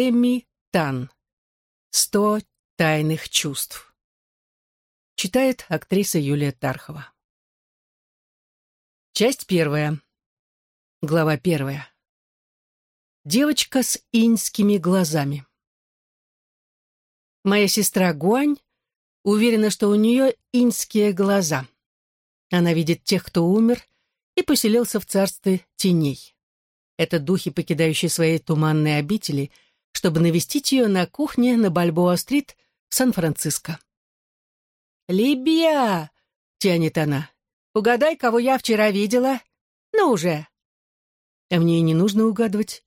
Эми Тан. «Сто тайных чувств». Читает актриса Юлия Тархова. Часть первая. Глава первая. Девочка с иньскими глазами. Моя сестра Гуань уверена, что у нее иньские глаза. Она видит тех, кто умер и поселился в царстве теней. Это духи, покидающие свои туманные обители — чтобы навестить ее на кухне на Бальбоа-стрит в Сан-Франциско. «Либия!» — тянет она. «Угадай, кого я вчера видела. Ну уже!» А мне и не нужно угадывать.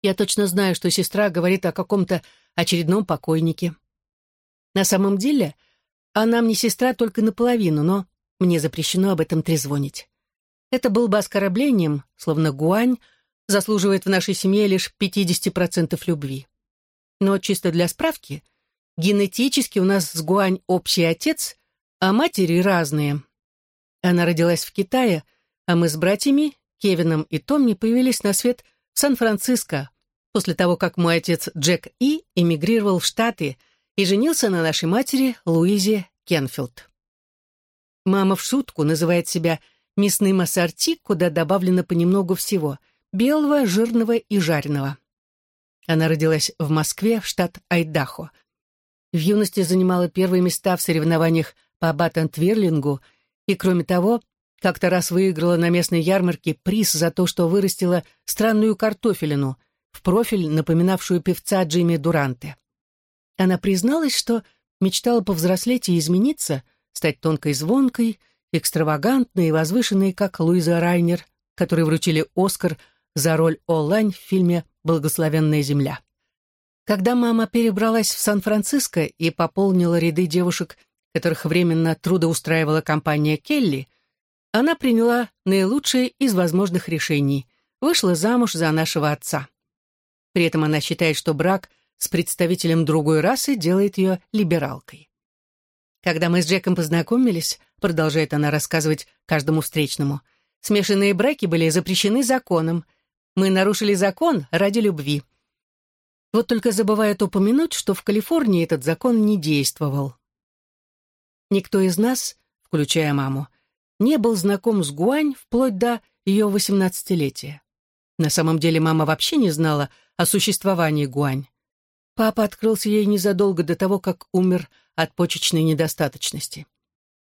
Я точно знаю, что сестра говорит о каком-то очередном покойнике. На самом деле, она мне сестра только наполовину, но мне запрещено об этом трезвонить. Это был бы оскорблением, словно Гуань — заслуживает в нашей семье лишь 50% любви. Но чисто для справки, генетически у нас с Гуань общий отец, а матери разные. Она родилась в Китае, а мы с братьями, Кевином и Томми, появились на свет в Сан-Франциско после того, как мой отец Джек И эмигрировал в Штаты и женился на нашей матери Луизе Кенфилд. Мама в шутку называет себя мясным ассорти, куда добавлено понемногу всего – белого, жирного и жареного. Она родилась в Москве, в штат Айдахо. В юности занимала первые места в соревнованиях по баттон-твирлингу и, кроме того, как-то раз выиграла на местной ярмарке приз за то, что вырастила странную картофелину, в профиль напоминавшую певца Джимми Дуранте. Она призналась, что мечтала повзрослеть и измениться, стать тонкой звонкой, экстравагантной и возвышенной, как Луиза Райнер, которой вручили «Оскар» за роль Олань в фильме «Благословенная земля». Когда мама перебралась в Сан-Франциско и пополнила ряды девушек, которых временно трудоустраивала компания Келли, она приняла наилучшее из возможных решений – вышла замуж за нашего отца. При этом она считает, что брак с представителем другой расы делает ее либералкой. Когда мы с Джеком познакомились, продолжает она рассказывать каждому встречному, смешанные браки были запрещены законом, мы нарушили закон ради любви. Вот только забывают упомянуть, что в Калифорнии этот закон не действовал. Никто из нас, включая маму, не был знаком с Гуань вплоть до ее восемнадцатилетия. На самом деле мама вообще не знала о существовании Гуань. Папа открылся ей незадолго до того, как умер от почечной недостаточности.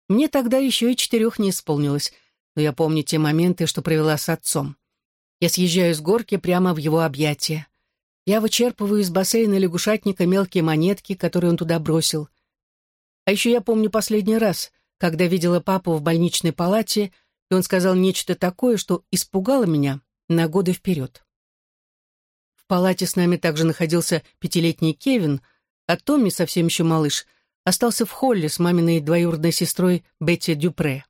Мне тогда еще и четырех не исполнилось, но я помню те моменты, что провела с отцом. Я съезжаю с горки прямо в его объятия. Я вычерпываю из бассейна лягушатника мелкие монетки, которые он туда бросил. А еще я помню последний раз, когда видела папу в больничной палате, и он сказал нечто такое, что испугало меня на годы вперед. В палате с нами также находился пятилетний Кевин, а Томми, совсем еще малыш, остался в холле с маминой двоюродной сестрой Бетти Дюпре.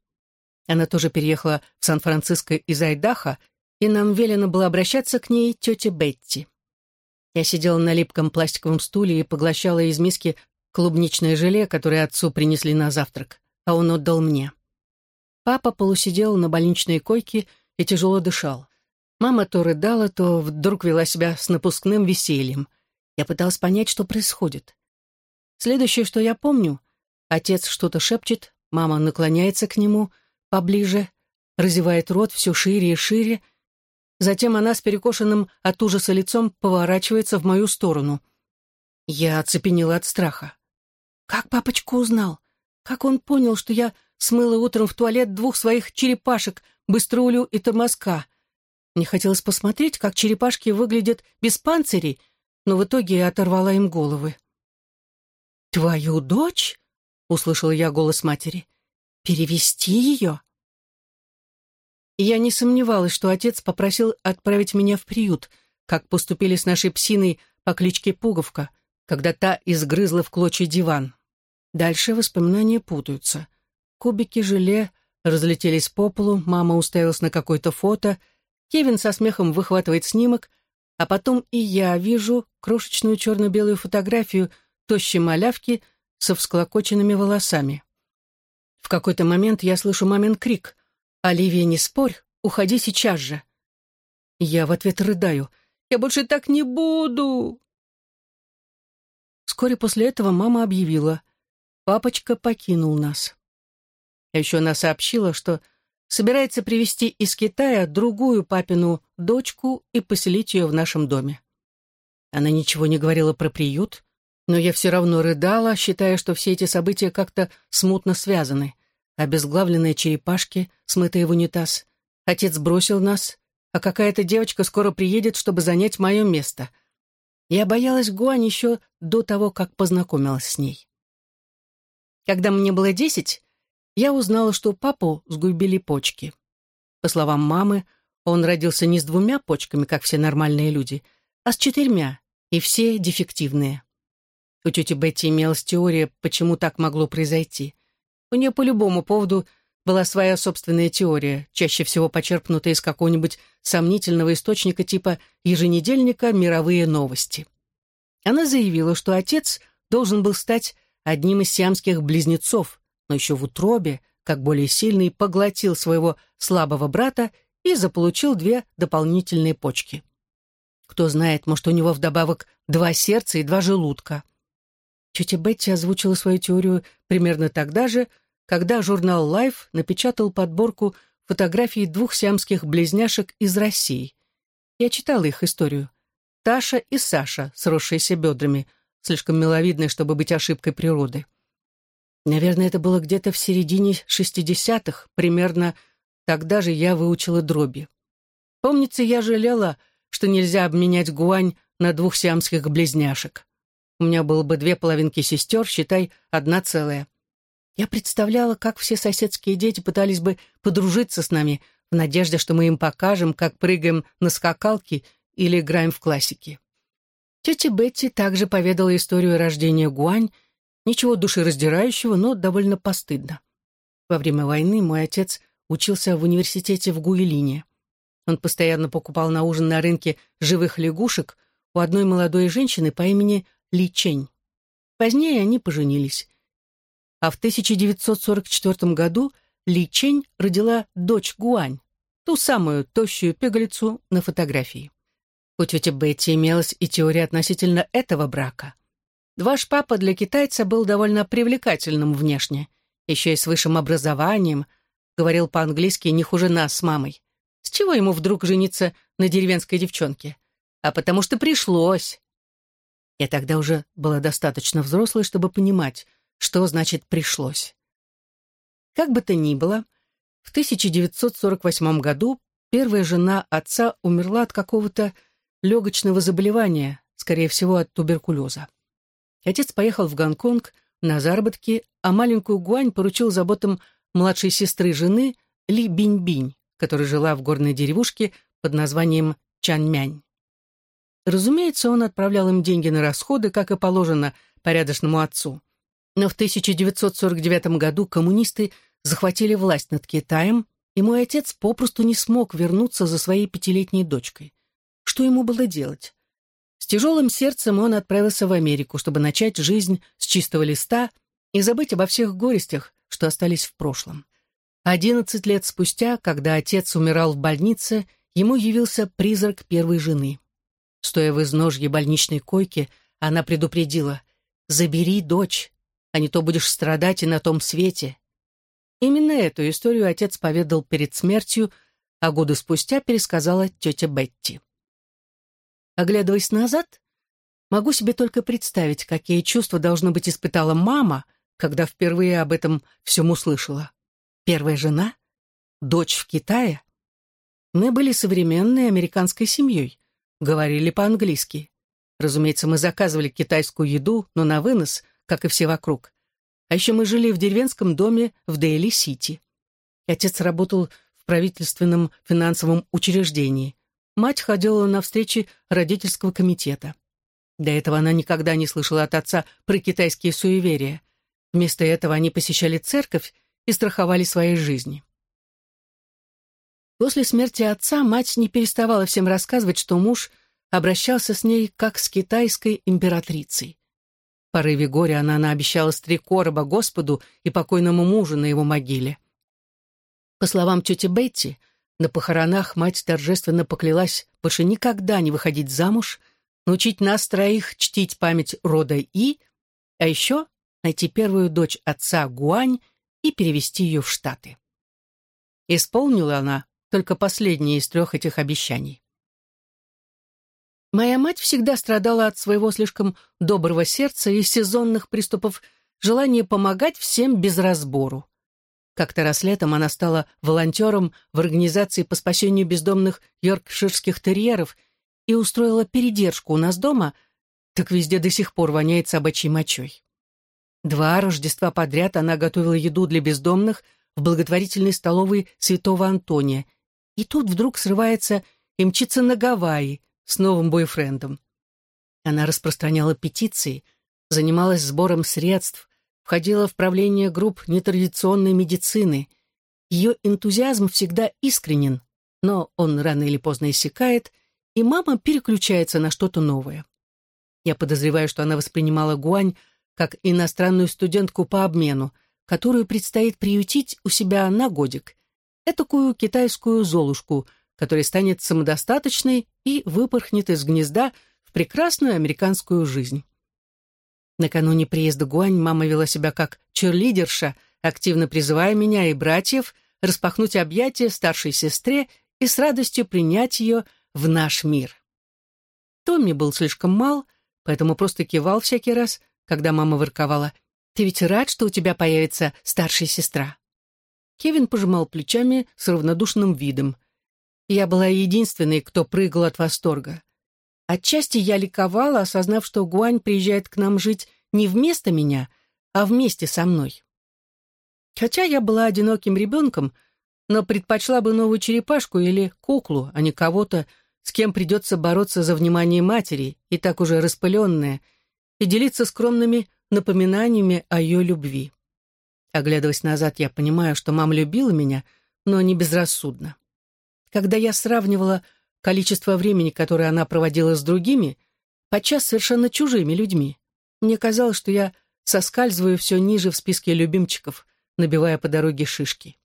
Она тоже переехала в Сан-Франциско из Айдаха и нам велено было обращаться к ней тете Бетти. Я сидела на липком пластиковом стуле и поглощала из миски клубничное желе, которое отцу принесли на завтрак, а он отдал мне. Папа полусидел на больничной койке и тяжело дышал. Мама то рыдала, то вдруг вела себя с напускным весельем. Я пыталась понять, что происходит. Следующее, что я помню, отец что-то шепчет, мама наклоняется к нему поближе, разевает рот все шире и шире, Затем она с перекошенным от ужаса лицом поворачивается в мою сторону. Я оцепенела от страха. Как папочка узнал? Как он понял, что я смыла утром в туалет двух своих черепашек, быструлю и тормозка? Мне хотелось посмотреть, как черепашки выглядят без панцирей, но в итоге я оторвала им головы. «Твою дочь?» — услышала я голос матери. «Перевести ее?» Я не сомневалась, что отец попросил отправить меня в приют, как поступили с нашей псиной по кличке Пуговка, когда та изгрызла в клочья диван. Дальше воспоминания путаются. Кубики желе разлетелись по полу, мама уставилась на какое-то фото, Кевин со смехом выхватывает снимок, а потом и я вижу крошечную черно-белую фотографию тощей малявки со всклокоченными волосами. В какой-то момент я слышу мамин крик — «Оливия, не спорь, уходи сейчас же». Я в ответ рыдаю. Я больше так не буду!» Вскоре после этого мама объявила, папочка покинул нас. А еще она сообщила, что собирается привезти из Китая другую папину дочку и поселить ее в нашем доме. Она ничего не говорила про приют, но я все равно рыдала, считая, что все эти события как-то смутно связаны. Обезглавленные черепашки, смытые в унитаз. Отец бросил нас, а какая-то девочка скоро приедет, чтобы занять мое место. Я боялась Гуань еще до того, как познакомилась с ней. Когда мне было десять, я узнала, что папу сгубили почки. По словам мамы, он родился не с двумя почками, как все нормальные люди, а с четырьмя, и все дефективные. У тети Бетти имелась теория, почему так могло произойти. У нее по любому поводу была своя собственная теория, чаще всего почерпнутая из какого-нибудь сомнительного источника типа еженедельника «Мировые новости». Она заявила, что отец должен был стать одним из сиамских близнецов, но еще в утробе, как более сильный, поглотил своего слабого брата и заполучил две дополнительные почки. Кто знает, может, у него вдобавок два сердца и два желудка. Тетя Бетти озвучила свою теорию примерно тогда же, когда журнал Life напечатал подборку фотографий двух сиамских близняшек из России. Я читала их историю. Таша и Саша, сросшиеся бедрами, слишком миловидные, чтобы быть ошибкой природы. Наверное, это было где-то в середине шестидесятых, примерно тогда же я выучила дроби. Помнится, я жалела, что нельзя обменять гуань на двух сиамских близняшек. У меня было бы две половинки сестер, считай, одна целая. Я представляла, как все соседские дети пытались бы подружиться с нами в надежде, что мы им покажем, как прыгаем на скакалке или играем в классики. Тетя Бетти также поведала историю рождения Гуань, ничего душераздирающего, но довольно постыдно. Во время войны мой отец учился в университете в Гуэлине. Он постоянно покупал на ужин на рынке живых лягушек у одной молодой женщины по имени ли Чень. Позднее они поженились. А в 1944 году Ли Чень родила дочь Гуань, ту самую тощую пегалицу на фотографии. У тети Бетти имелась и теория относительно этого брака. Ваш папа для китайца был довольно привлекательным внешне, еще и с высшим образованием, говорил по-английски не хуже нас с мамой. С чего ему вдруг жениться на деревенской девчонке? А потому что пришлось. Я тогда уже была достаточно взрослой, чтобы понимать, что значит «пришлось». Как бы то ни было, в 1948 году первая жена отца умерла от какого-то легочного заболевания, скорее всего, от туберкулеза. Отец поехал в Гонконг на заработки, а маленькую Гуань поручил заботам младшей сестры жены Ли Бинь-Бинь, которая жила в горной деревушке под названием Чанмянь. Разумеется, он отправлял им деньги на расходы, как и положено порядочному отцу. Но в 1949 году коммунисты захватили власть над Китаем, и мой отец попросту не смог вернуться за своей пятилетней дочкой. Что ему было делать? С тяжелым сердцем он отправился в Америку, чтобы начать жизнь с чистого листа и забыть обо всех горестях, что остались в прошлом. Одиннадцать лет спустя, когда отец умирал в больнице, ему явился призрак первой жены. Стоя в изножье больничной койки, она предупредила «Забери дочь, а не то будешь страдать и на том свете». Именно эту историю отец поведал перед смертью, а годы спустя пересказала тетя Бетти. Оглядываясь назад, могу себе только представить, какие чувства, должно быть, испытала мама, когда впервые об этом всем услышала. Первая жена? Дочь в Китае? Мы были современной американской семьей говорили по-английски. Разумеется, мы заказывали китайскую еду, но на вынос, как и все вокруг. А еще мы жили в деревенском доме в Дейли-Сити. Отец работал в правительственном финансовом учреждении. Мать ходила на встречи родительского комитета. До этого она никогда не слышала от отца про китайские суеверия. Вместо этого они посещали церковь и страховали свои жизни. После смерти отца мать не переставала всем рассказывать, что муж обращался с ней как с китайской императрицей. В порыве горя она наобещала три короба Господу и покойному мужу на его могиле. По словам тети Бетти, На похоронах мать торжественно поклялась больше никогда не выходить замуж, научить нас троих чтить память рода И, а еще найти первую дочь отца Гуань и перевести ее в Штаты. Исполнила она только последнее из трех этих обещаний. Моя мать всегда страдала от своего слишком доброго сердца и сезонных приступов желания помогать всем без разбору. Как-то раз летом она стала волонтером в организации по спасению бездомных йоркширских терьеров и устроила передержку у нас дома, так везде до сих пор воняет собачьей мочой. Два Рождества подряд она готовила еду для бездомных в благотворительной столовой Святого Антония, и тут вдруг срывается и мчится на Гавайи с новым бойфрендом. Она распространяла петиции, занималась сбором средств, входила в правление групп нетрадиционной медицины. Ее энтузиазм всегда искренен, но он рано или поздно иссякает, и мама переключается на что-то новое. Я подозреваю, что она воспринимала Гуань как иностранную студентку по обмену, которую предстоит приютить у себя на годик, этакую китайскую золушку, которая станет самодостаточной и выпорхнет из гнезда в прекрасную американскую жизнь. Накануне приезда Гуань мама вела себя как черлидерша, активно призывая меня и братьев распахнуть объятия старшей сестре и с радостью принять ее в наш мир. Томми был слишком мал, поэтому просто кивал всякий раз, когда мама ворковала. «Ты ведь рад, что у тебя появится старшая сестра?» Кевин пожимал плечами с равнодушным видом. Я была единственной, кто прыгал от восторга. Отчасти я ликовала, осознав, что Гуань приезжает к нам жить не вместо меня, а вместе со мной. Хотя я была одиноким ребенком, но предпочла бы новую черепашку или куклу, а не кого-то, с кем придется бороться за внимание матери, и так уже распыленная, и делиться скромными напоминаниями о ее любви. Оглядываясь назад, я понимаю, что мама любила меня, но не безрассудно. Когда я сравнивала количество времени, которое она проводила с другими, подчас совершенно чужими людьми. Мне казалось, что я соскальзываю все ниже в списке любимчиков, набивая по дороге шишки.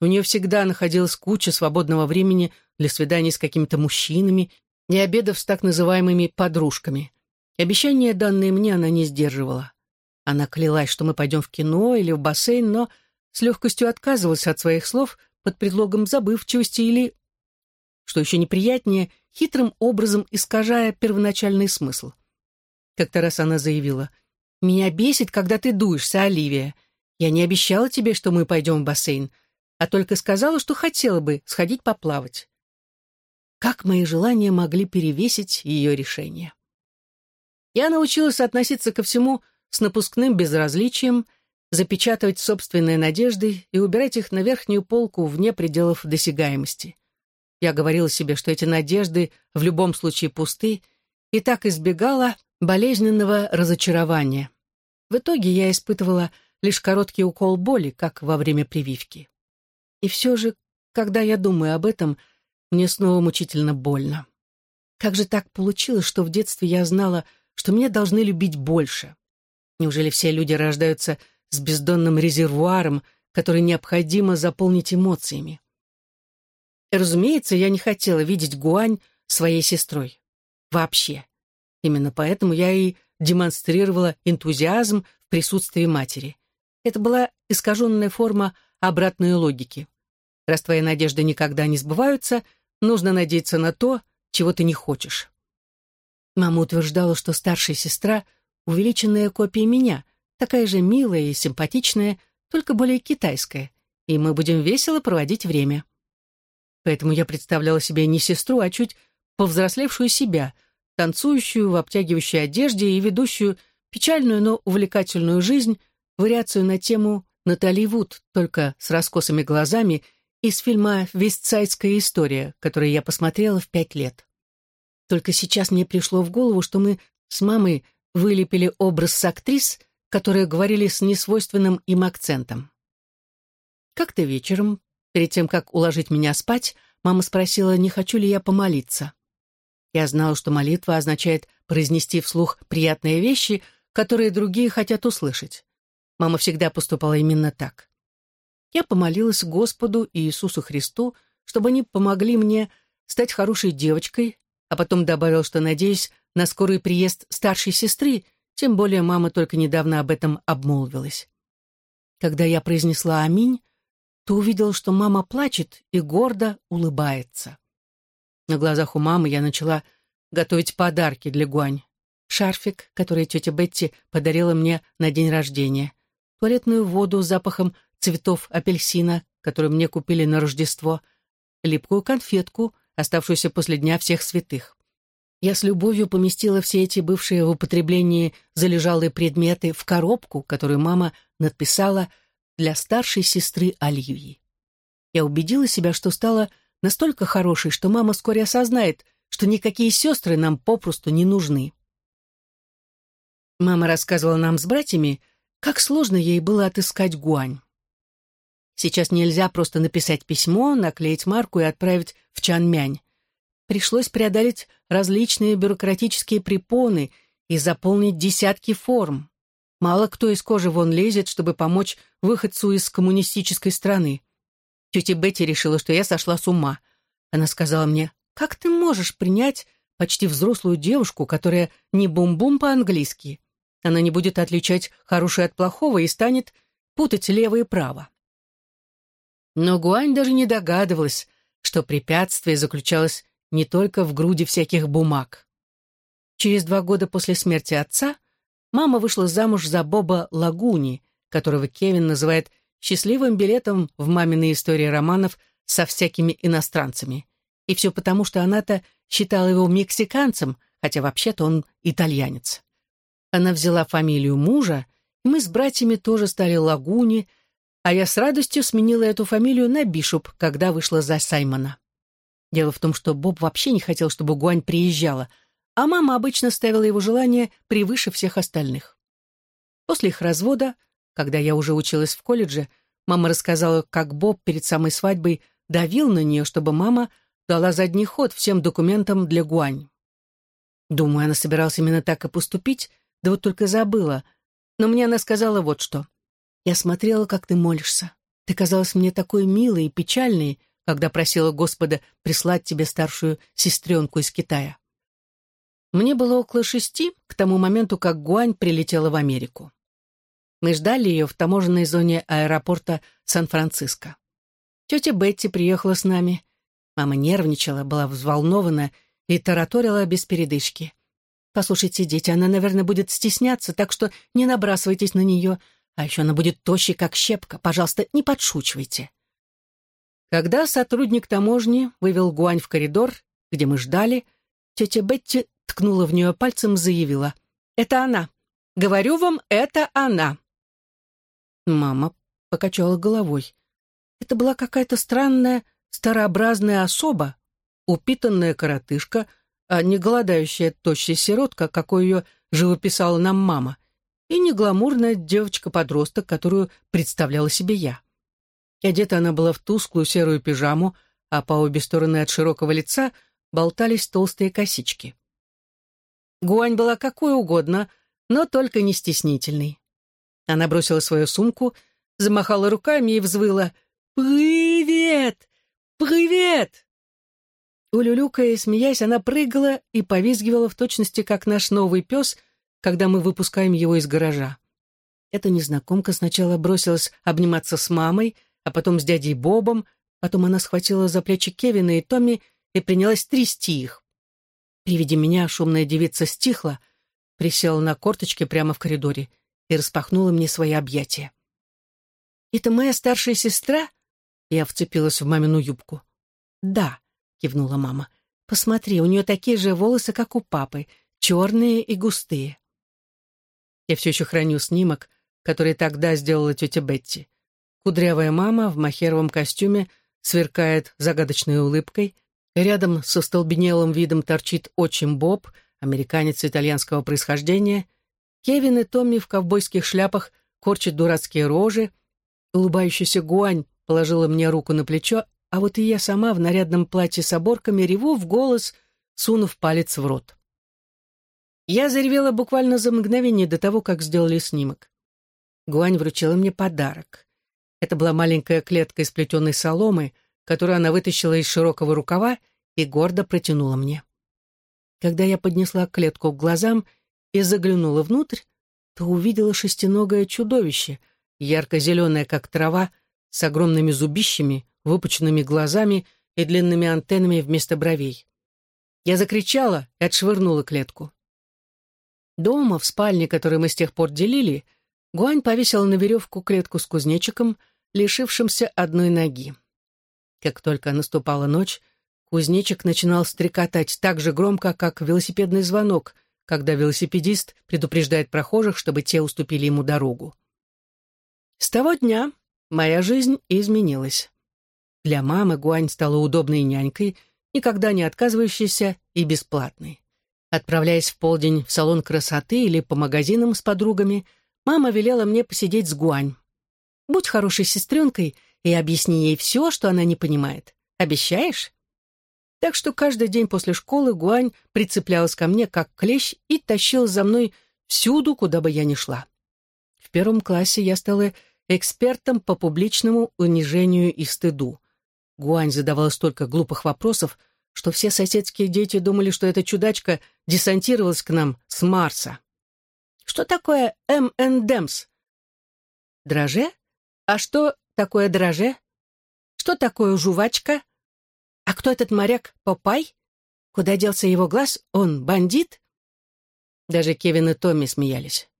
У нее всегда находилась куча свободного времени для свиданий с какими-то мужчинами и обедов с так называемыми подружками. Обещания, данные мне, она не сдерживала. Она клялась, что мы пойдем в кино или в бассейн, но с легкостью отказывалась от своих слов под предлогом забывчивости или что еще неприятнее, хитрым образом искажая первоначальный смысл. Как-то раз она заявила, «Меня бесит, когда ты дуешься, Оливия. Я не обещала тебе, что мы пойдем в бассейн, а только сказала, что хотела бы сходить поплавать». Как мои желания могли перевесить ее решение? Я научилась относиться ко всему с напускным безразличием, запечатывать собственные надежды и убирать их на верхнюю полку вне пределов досягаемости. Я говорила себе, что эти надежды в любом случае пусты, и так избегала болезненного разочарования. В итоге я испытывала лишь короткий укол боли, как во время прививки. И все же, когда я думаю об этом, мне снова мучительно больно. Как же так получилось, что в детстве я знала, что меня должны любить больше? Неужели все люди рождаются с бездонным резервуаром, который необходимо заполнить эмоциями? разумеется, я не хотела видеть Гуань своей сестрой. Вообще. Именно поэтому я и демонстрировала энтузиазм в присутствии матери. Это была искаженная форма обратной логики. Раз твои надежды никогда не сбываются, нужно надеяться на то, чего ты не хочешь. Мама утверждала, что старшая сестра — увеличенная копия меня, такая же милая и симпатичная, только более китайская, и мы будем весело проводить время поэтому я представляла себе не сестру, а чуть повзрослевшую себя, танцующую в обтягивающей одежде и ведущую печальную, но увлекательную жизнь, вариацию на тему Натали Вуд, только с раскосыми глазами, из фильма «Вестсайдская история», который я посмотрела в пять лет. Только сейчас мне пришло в голову, что мы с мамой вылепили образ с актрис, которые говорили с несвойственным им акцентом. Как-то вечером, Перед тем, как уложить меня спать, мама спросила, не хочу ли я помолиться. Я знала, что молитва означает произнести вслух приятные вещи, которые другие хотят услышать. Мама всегда поступала именно так. Я помолилась Господу и Иисусу Христу, чтобы они помогли мне стать хорошей девочкой, а потом добавил, что надеюсь на скорый приезд старшей сестры, тем более мама только недавно об этом обмолвилась. Когда я произнесла «Аминь», то увидел, что мама плачет и гордо улыбается. На глазах у мамы я начала готовить подарки для Гуань. Шарфик, который тетя Бетти подарила мне на день рождения, туалетную воду с запахом цветов апельсина, которую мне купили на Рождество, липкую конфетку, оставшуюся после Дня всех святых. Я с любовью поместила все эти бывшие в употреблении залежалые предметы в коробку, которую мама надписала для старшей сестры Оливии. Я убедила себя, что стала настолько хорошей, что мама вскоре осознает, что никакие сестры нам попросту не нужны. Мама рассказывала нам с братьями, как сложно ей было отыскать гуань. Сейчас нельзя просто написать письмо, наклеить марку и отправить в Чанмянь. Пришлось преодолеть различные бюрократические препоны и заполнить десятки форм. Мало кто из кожи вон лезет, чтобы помочь выходцу из коммунистической страны. Тетя Бетти решила, что я сошла с ума. Она сказала мне, «Как ты можешь принять почти взрослую девушку, которая не бум-бум по-английски? Она не будет отличать хорошее от плохого и станет путать лево и право». Но Гуань даже не догадывалась, что препятствие заключалось не только в груди всяких бумаг. Через два года после смерти отца мама вышла замуж за Боба Лагуни, которого Кевин называет счастливым билетом в маминой истории романов со всякими иностранцами. И все потому, что она-то считала его мексиканцем, хотя вообще-то он итальянец. Она взяла фамилию мужа, и мы с братьями тоже стали Лагуни, а я с радостью сменила эту фамилию на Бишоп, когда вышла за Саймона. Дело в том, что Боб вообще не хотел, чтобы Гуань приезжала, а мама обычно ставила его желание превыше всех остальных. После их развода, когда я уже училась в колледже, мама рассказала, как Боб перед самой свадьбой давил на нее, чтобы мама дала задний ход всем документам для Гуань. Думаю, она собиралась именно так и поступить, да вот только забыла. Но мне она сказала вот что. Я смотрела, как ты молишься. Ты казалась мне такой милой и печальной, когда просила Господа прислать тебе старшую сестренку из Китая. Мне было около шести к тому моменту, как Гуань прилетела в Америку. Мы ждали ее в таможенной зоне аэропорта Сан-Франциско. Тетя Бетти приехала с нами. Мама нервничала, была взволнована и тараторила без передышки. «Послушайте, дети, она, наверное, будет стесняться, так что не набрасывайтесь на нее. А еще она будет тощей, как щепка. Пожалуйста, не подшучивайте. Когда сотрудник таможни вывел Гуань в коридор, где мы ждали, тетя Бетти ткнула в нее пальцем и заявила. «Это она. Говорю вам, это она». Мама покачала головой. Это была какая-то странная, старообразная особа, упитанная коротышка, а не голодающая тощая сиротка, какой ее живописала нам мама и не гламурная девочка-подросток, которую представляла себе я. И одета она была в тусклую серую пижаму, а по обе стороны от широкого лица болтались толстые косички. Гуань была какой угодно, но только не стеснительной. Она бросила свою сумку, замахала руками и взвыла «Привет! Привет!» Улюлюкая и смеясь, она прыгала и повизгивала в точности, как наш новый пес — когда мы выпускаем его из гаража. Эта незнакомка сначала бросилась обниматься с мамой, а потом с дядей Бобом, потом она схватила за плечи Кевина и Томми и принялась трясти их. При виде меня шумная девица стихла, присела на корточки прямо в коридоре и распахнула мне свои объятия. «Это моя старшая сестра?» Я вцепилась в мамину юбку. «Да», — кивнула мама. «Посмотри, у нее такие же волосы, как у папы, черные и густые». Я все еще храню снимок, который тогда сделала тетя Бетти. Кудрявая мама в махеровом костюме сверкает загадочной улыбкой. Рядом со столбенелым видом торчит отчим Боб, американец итальянского происхождения. Кевин и Томми в ковбойских шляпах корчат дурацкие рожи. Улыбающийся Гуань положила мне руку на плечо, а вот и я сама в нарядном платье с оборками реву в голос, сунув палец в рот. Я заревела буквально за мгновение до того, как сделали снимок. Гуань вручила мне подарок. Это была маленькая клетка из плетеной соломы, которую она вытащила из широкого рукава и гордо протянула мне. Когда я поднесла клетку к глазам и заглянула внутрь, то увидела шестиногое чудовище, ярко-зеленое, как трава, с огромными зубищами, выпученными глазами и длинными антеннами вместо бровей. Я закричала и отшвырнула клетку. Дома, в спальне, которую мы с тех пор делили, Гуань повесила на веревку клетку с кузнечиком, лишившимся одной ноги. Как только наступала ночь, кузнечик начинал стрекотать так же громко, как велосипедный звонок, когда велосипедист предупреждает прохожих, чтобы те уступили ему дорогу. С того дня моя жизнь изменилась. Для мамы Гуань стала удобной нянькой, никогда не отказывающейся и бесплатной. Отправляясь в полдень в салон красоты или по магазинам с подругами, мама велела мне посидеть с Гуань. Будь хорошей сестренкой и объясни ей все, что она не понимает. Обещаешь? Так что каждый день после школы Гуань прицеплялась ко мне, как клещ, и тащилась за мной всюду, куда бы я ни шла. В первом классе я стала экспертом по публичному унижению и стыду. Гуань задавала столько глупых вопросов, что все соседские дети думали, что эта чудачка десантировалась к нам с Марса. Что такое МНДМС? Дроже? А что такое дроже? Что такое жувачка? А кто этот моряк Попай? Куда делся его глаз? Он бандит? Даже Кевин и Томми смеялись.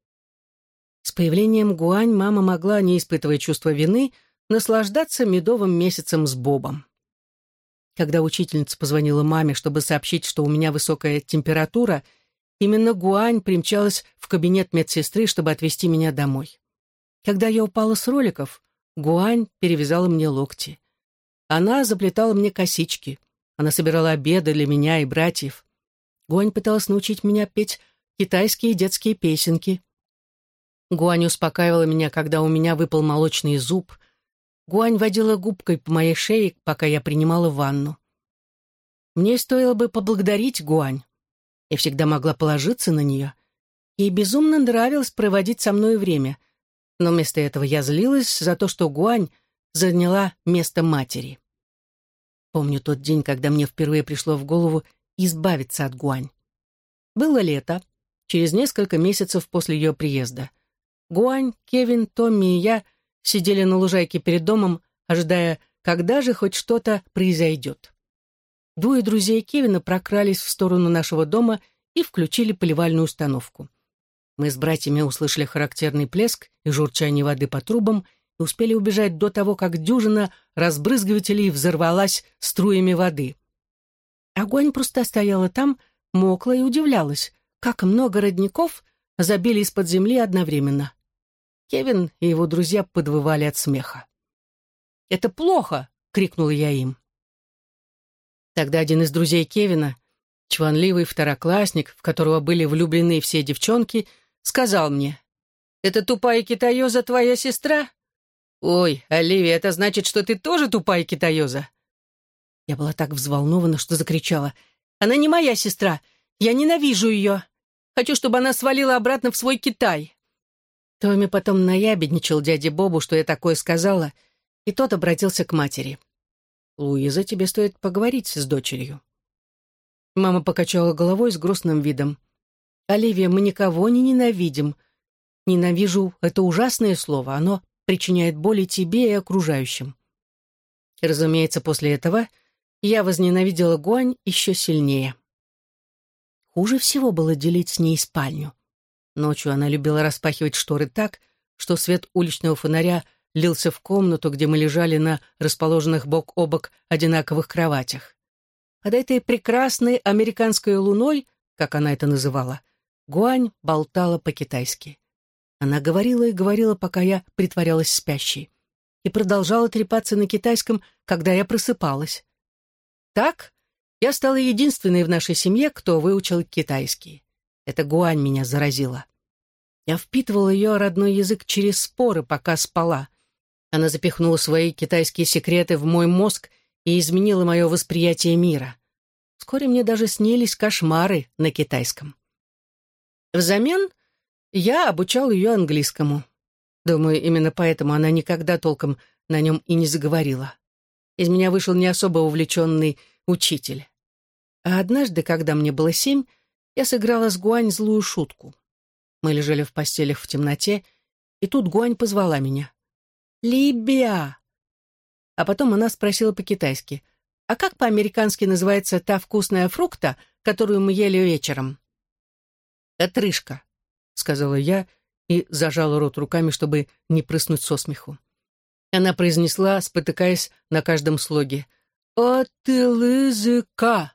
С появлением Гуань мама могла, не испытывая чувства вины, наслаждаться медовым месяцем с Бобом. Когда учительница позвонила маме, чтобы сообщить, что у меня высокая температура, именно Гуань примчалась в кабинет медсестры, чтобы отвезти меня домой. Когда я упала с роликов, Гуань перевязала мне локти. Она заплетала мне косички. Она собирала обеды для меня и братьев. Гуань пыталась научить меня петь китайские детские песенки. Гуань успокаивала меня, когда у меня выпал молочный зуб — Гуань водила губкой по моей шее, пока я принимала ванну. Мне стоило бы поблагодарить Гуань. Я всегда могла положиться на нее. Ей безумно нравилось проводить со мной время, но вместо этого я злилась за то, что Гуань заняла место матери. Помню тот день, когда мне впервые пришло в голову избавиться от Гуань. Было лето, через несколько месяцев после ее приезда. Гуань, Кевин, Томми и я сидели на лужайке перед домом, ожидая, когда же хоть что-то произойдет. Двое друзей Кевина прокрались в сторону нашего дома и включили поливальную установку. Мы с братьями услышали характерный плеск и журчание воды по трубам и успели убежать до того, как дюжина разбрызгивателей взорвалась струями воды. Огонь просто стояла там, мокла и удивлялась, как много родников забили из-под земли одновременно. Кевин и его друзья подвывали от смеха. «Это плохо!» — крикнул я им. Тогда один из друзей Кевина, чванливый второклассник, в которого были влюблены все девчонки, сказал мне, «Это тупая китаёза твоя сестра?» «Ой, Оливия, это значит, что ты тоже тупая китаёза?» Я была так взволнована, что закричала, «Она не моя сестра! Я ненавижу ее! Хочу, чтобы она свалила обратно в свой Китай!» Томми потом наябедничал дяде Бобу, что я такое сказала, и тот обратился к матери. «Луиза, тебе стоит поговорить с дочерью». Мама покачала головой с грустным видом. «Оливия, мы никого не ненавидим. Ненавижу — это ужасное слово, оно причиняет боли тебе и окружающим». И, разумеется, после этого я возненавидела Гуань еще сильнее. Хуже всего было делить с ней спальню. Ночью она любила распахивать шторы так, что свет уличного фонаря лился в комнату, где мы лежали на расположенных бок о бок одинаковых кроватях. Под этой прекрасной американской луной, как она это называла, Гуань болтала по-китайски. Она говорила и говорила, пока я притворялась спящей, и продолжала трепаться на китайском, когда я просыпалась. Так я стала единственной в нашей семье, кто выучил китайский. Это Гуань меня заразила. Я впитывала ее родной язык через споры, пока спала. Она запихнула свои китайские секреты в мой мозг и изменила мое восприятие мира. Вскоре мне даже снились кошмары на китайском. Взамен я обучал ее английскому. Думаю, именно поэтому она никогда толком на нем и не заговорила. Из меня вышел не особо увлеченный учитель. А однажды, когда мне было семь, я сыграла с Гуань злую шутку. Мы лежали в постелях в темноте, и тут Гуань позвала меня. «Либия!» А потом она спросила по-китайски, «А как по-американски называется та вкусная фрукта, которую мы ели вечером?» «Отрыжка», — сказала я и зажала рот руками, чтобы не прыснуть со смеху. Она произнесла, спотыкаясь на каждом слоге, «Отылызыка!»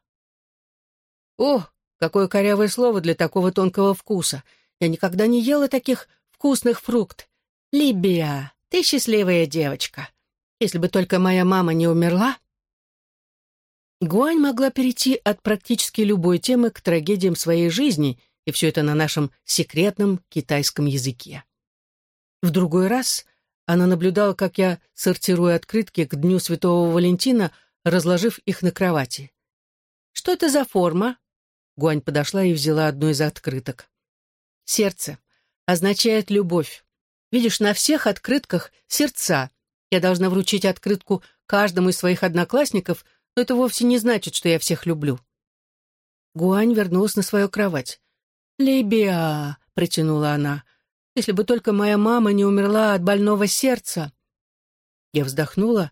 «О, какое корявое слово для такого тонкого вкуса! Я никогда не ела таких вкусных фрукт! Либия, ты счастливая девочка! Если бы только моя мама не умерла!» Гуань могла перейти от практически любой темы к трагедиям своей жизни, и все это на нашем секретном китайском языке. В другой раз она наблюдала, как я сортирую открытки к Дню Святого Валентина, разложив их на кровати. «Что это за форма?» Гуань подошла и взяла одну из открыток. «Сердце. Означает любовь. Видишь, на всех открытках сердца. Я должна вручить открытку каждому из своих одноклассников, но это вовсе не значит, что я всех люблю». Гуань вернулась на свою кровать. «Либия», — протянула она, — «если бы только моя мама не умерла от больного сердца». Я вздохнула,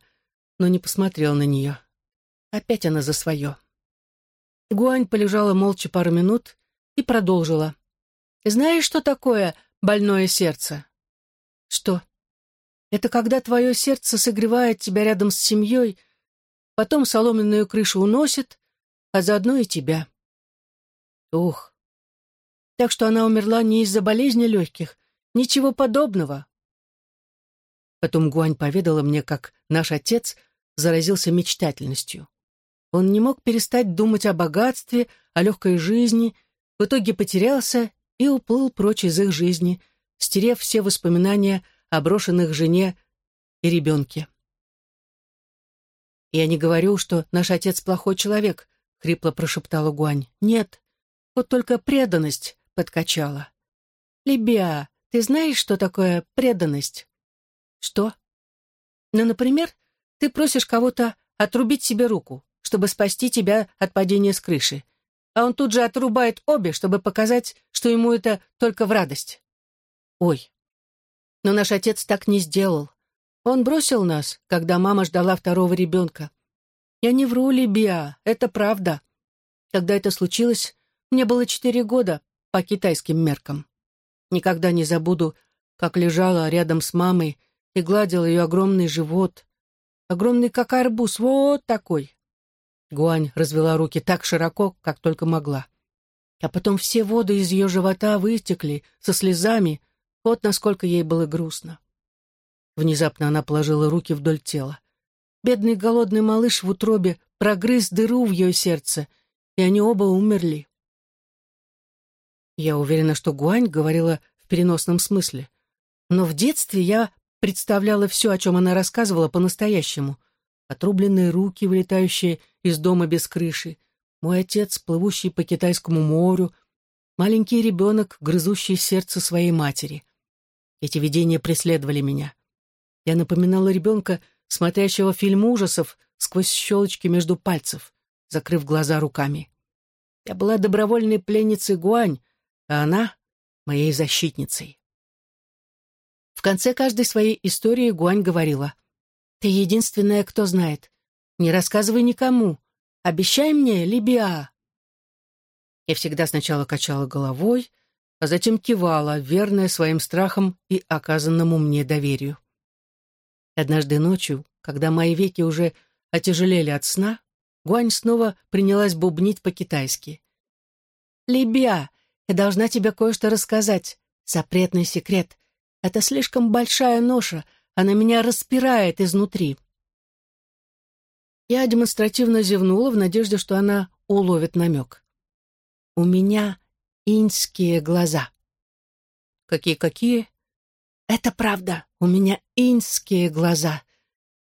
но не посмотрела на нее. Опять она за свое. Гуань полежала молча пару минут и продолжила. «Знаешь, что такое больное сердце?» «Что?» «Это когда твое сердце согревает тебя рядом с семьей, потом соломенную крышу уносит, а заодно и тебя». «Ух, так что она умерла не из-за болезни легких. Ничего подобного. Потом Гуань поведала мне, как наш отец заразился мечтательностью. Он не мог перестать думать о богатстве, о легкой жизни, в итоге потерялся и уплыл прочь из их жизни, стерев все воспоминания о брошенных жене и ребенке. «Я не говорю, что наш отец плохой человек», — хрипло прошептала Гуань. «Нет, вот только преданность подкачала. «Либия, ты знаешь, что такое преданность?» «Что?» «Ну, например, ты просишь кого-то отрубить себе руку, чтобы спасти тебя от падения с крыши, а он тут же отрубает обе, чтобы показать, что ему это только в радость. Ой, но наш отец так не сделал. Он бросил нас, когда мама ждала второго ребенка. Я не вру, Либия, это правда. Когда это случилось, мне было четыре года, по китайским меркам. Никогда не забуду, как лежала рядом с мамой и гладила ее огромный живот. Огромный, как арбуз, вот такой. Гуань развела руки так широко, как только могла. А потом все воды из ее живота вытекли со слезами, вот насколько ей было грустно. Внезапно она положила руки вдоль тела. Бедный голодный малыш в утробе прогрыз дыру в ее сердце, и они оба умерли. Я уверена, что Гуань говорила в переносном смысле. Но в детстве я представляла все, о чем она рассказывала, по-настоящему. Отрубленные руки, вылетающие из дома без крыши, мой отец, плывущий по Китайскому морю, маленький ребенок, грызущий сердце своей матери. Эти видения преследовали меня. Я напоминала ребенка, смотрящего фильм ужасов сквозь щелочки между пальцев, закрыв глаза руками. Я была добровольной пленницей Гуань, а она — моей защитницей. В конце каждой своей истории Гуань говорила, «Ты единственная, кто знает. Не рассказывай никому. Обещай мне, Либиа». Я всегда сначала качала головой, а затем кивала, верная своим страхам и оказанному мне доверию. Однажды ночью, когда мои веки уже отяжелели от сна, Гуань снова принялась бубнить по-китайски. «Либя, я должна тебе кое-что рассказать. Запретный секрет. Это слишком большая ноша. Она меня распирает изнутри. Я демонстративно зевнула в надежде, что она уловит намек. У меня иньские глаза. Какие-какие? Это правда. У меня иньские глаза.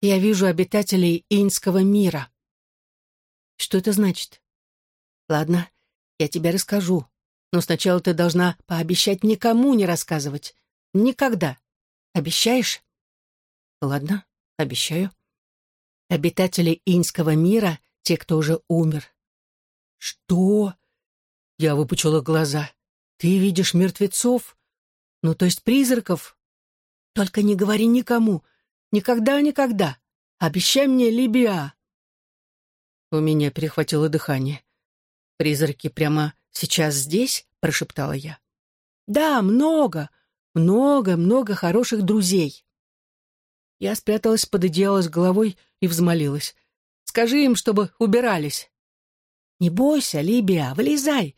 Я вижу обитателей иньского мира. Что это значит? Ладно, я тебе расскажу. Но сначала ты должна пообещать никому не рассказывать. Никогда. Обещаешь? Ладно, обещаю. Обитатели иньского мира, те, кто уже умер. Что? Я выпучила глаза. Ты видишь мертвецов? Ну, то есть призраков? Только не говори никому. Никогда-никогда. Обещай мне, Либия. У меня перехватило дыхание. «Призраки прямо сейчас здесь?» — прошептала я. «Да, много, много, много хороших друзей». Я спряталась под одеяло с головой и взмолилась. «Скажи им, чтобы убирались». «Не бойся, Либия, вылезай.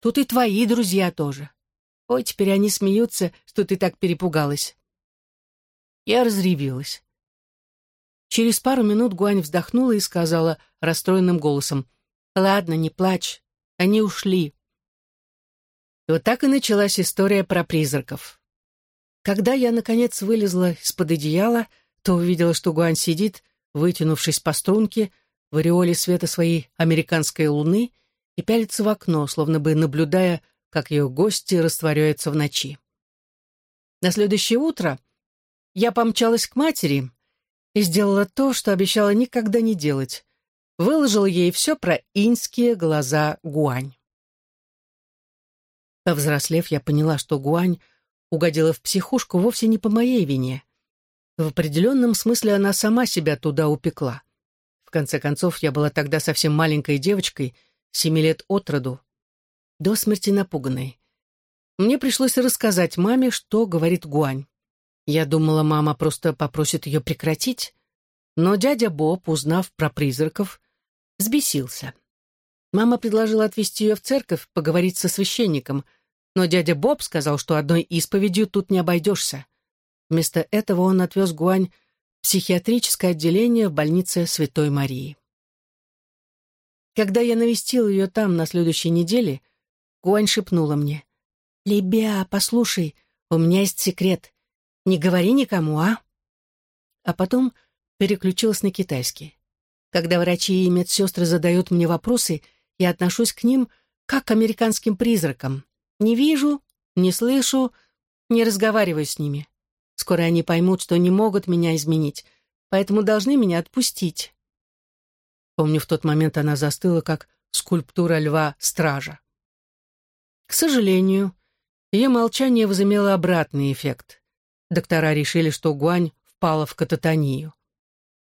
Тут и твои друзья тоже. Ой, теперь они смеются, что ты так перепугалась». Я разревелась. Через пару минут Гуань вздохнула и сказала расстроенным голосом, «Ладно, не плачь, они ушли». И вот так и началась история про призраков. Когда я, наконец, вылезла из-под одеяла, то увидела, что Гуань сидит, вытянувшись по струнке, в ореоле света своей американской луны и пялится в окно, словно бы наблюдая, как ее гости растворяются в ночи. На следующее утро я помчалась к матери и сделала то, что обещала никогда не делать. Выложила ей все про иньские глаза Гуань. Повзрослев, я поняла, что Гуань угодила в психушку вовсе не по моей вине. В определенном смысле она сама себя туда упекла. В конце концов, я была тогда совсем маленькой девочкой, семи лет от роду, до смерти напуганной. Мне пришлось рассказать маме, что говорит Гуань. Я думала, мама просто попросит ее прекратить, но дядя Боб, узнав про призраков, взбесился. Мама предложила отвезти ее в церковь, поговорить со священником, но дядя Боб сказал, что одной исповедью тут не обойдешься. Вместо этого он отвез Гуань в психиатрическое отделение в больнице Святой Марии. Когда я навестил ее там на следующей неделе, Гуань шепнула мне, «Лебя, послушай, у меня есть секрет. Не говори никому, а?» А потом переключилась на китайский. Когда врачи и медсестры задают мне вопросы, я отношусь к ним как к американским призракам. Не вижу, не слышу, не разговариваю с ними. Скоро они поймут, что не могут меня изменить, поэтому должны меня отпустить. Помню, в тот момент она застыла, как скульптура льва-стража. К сожалению, ее молчание возымело обратный эффект. Доктора решили, что Гуань впала в кататонию.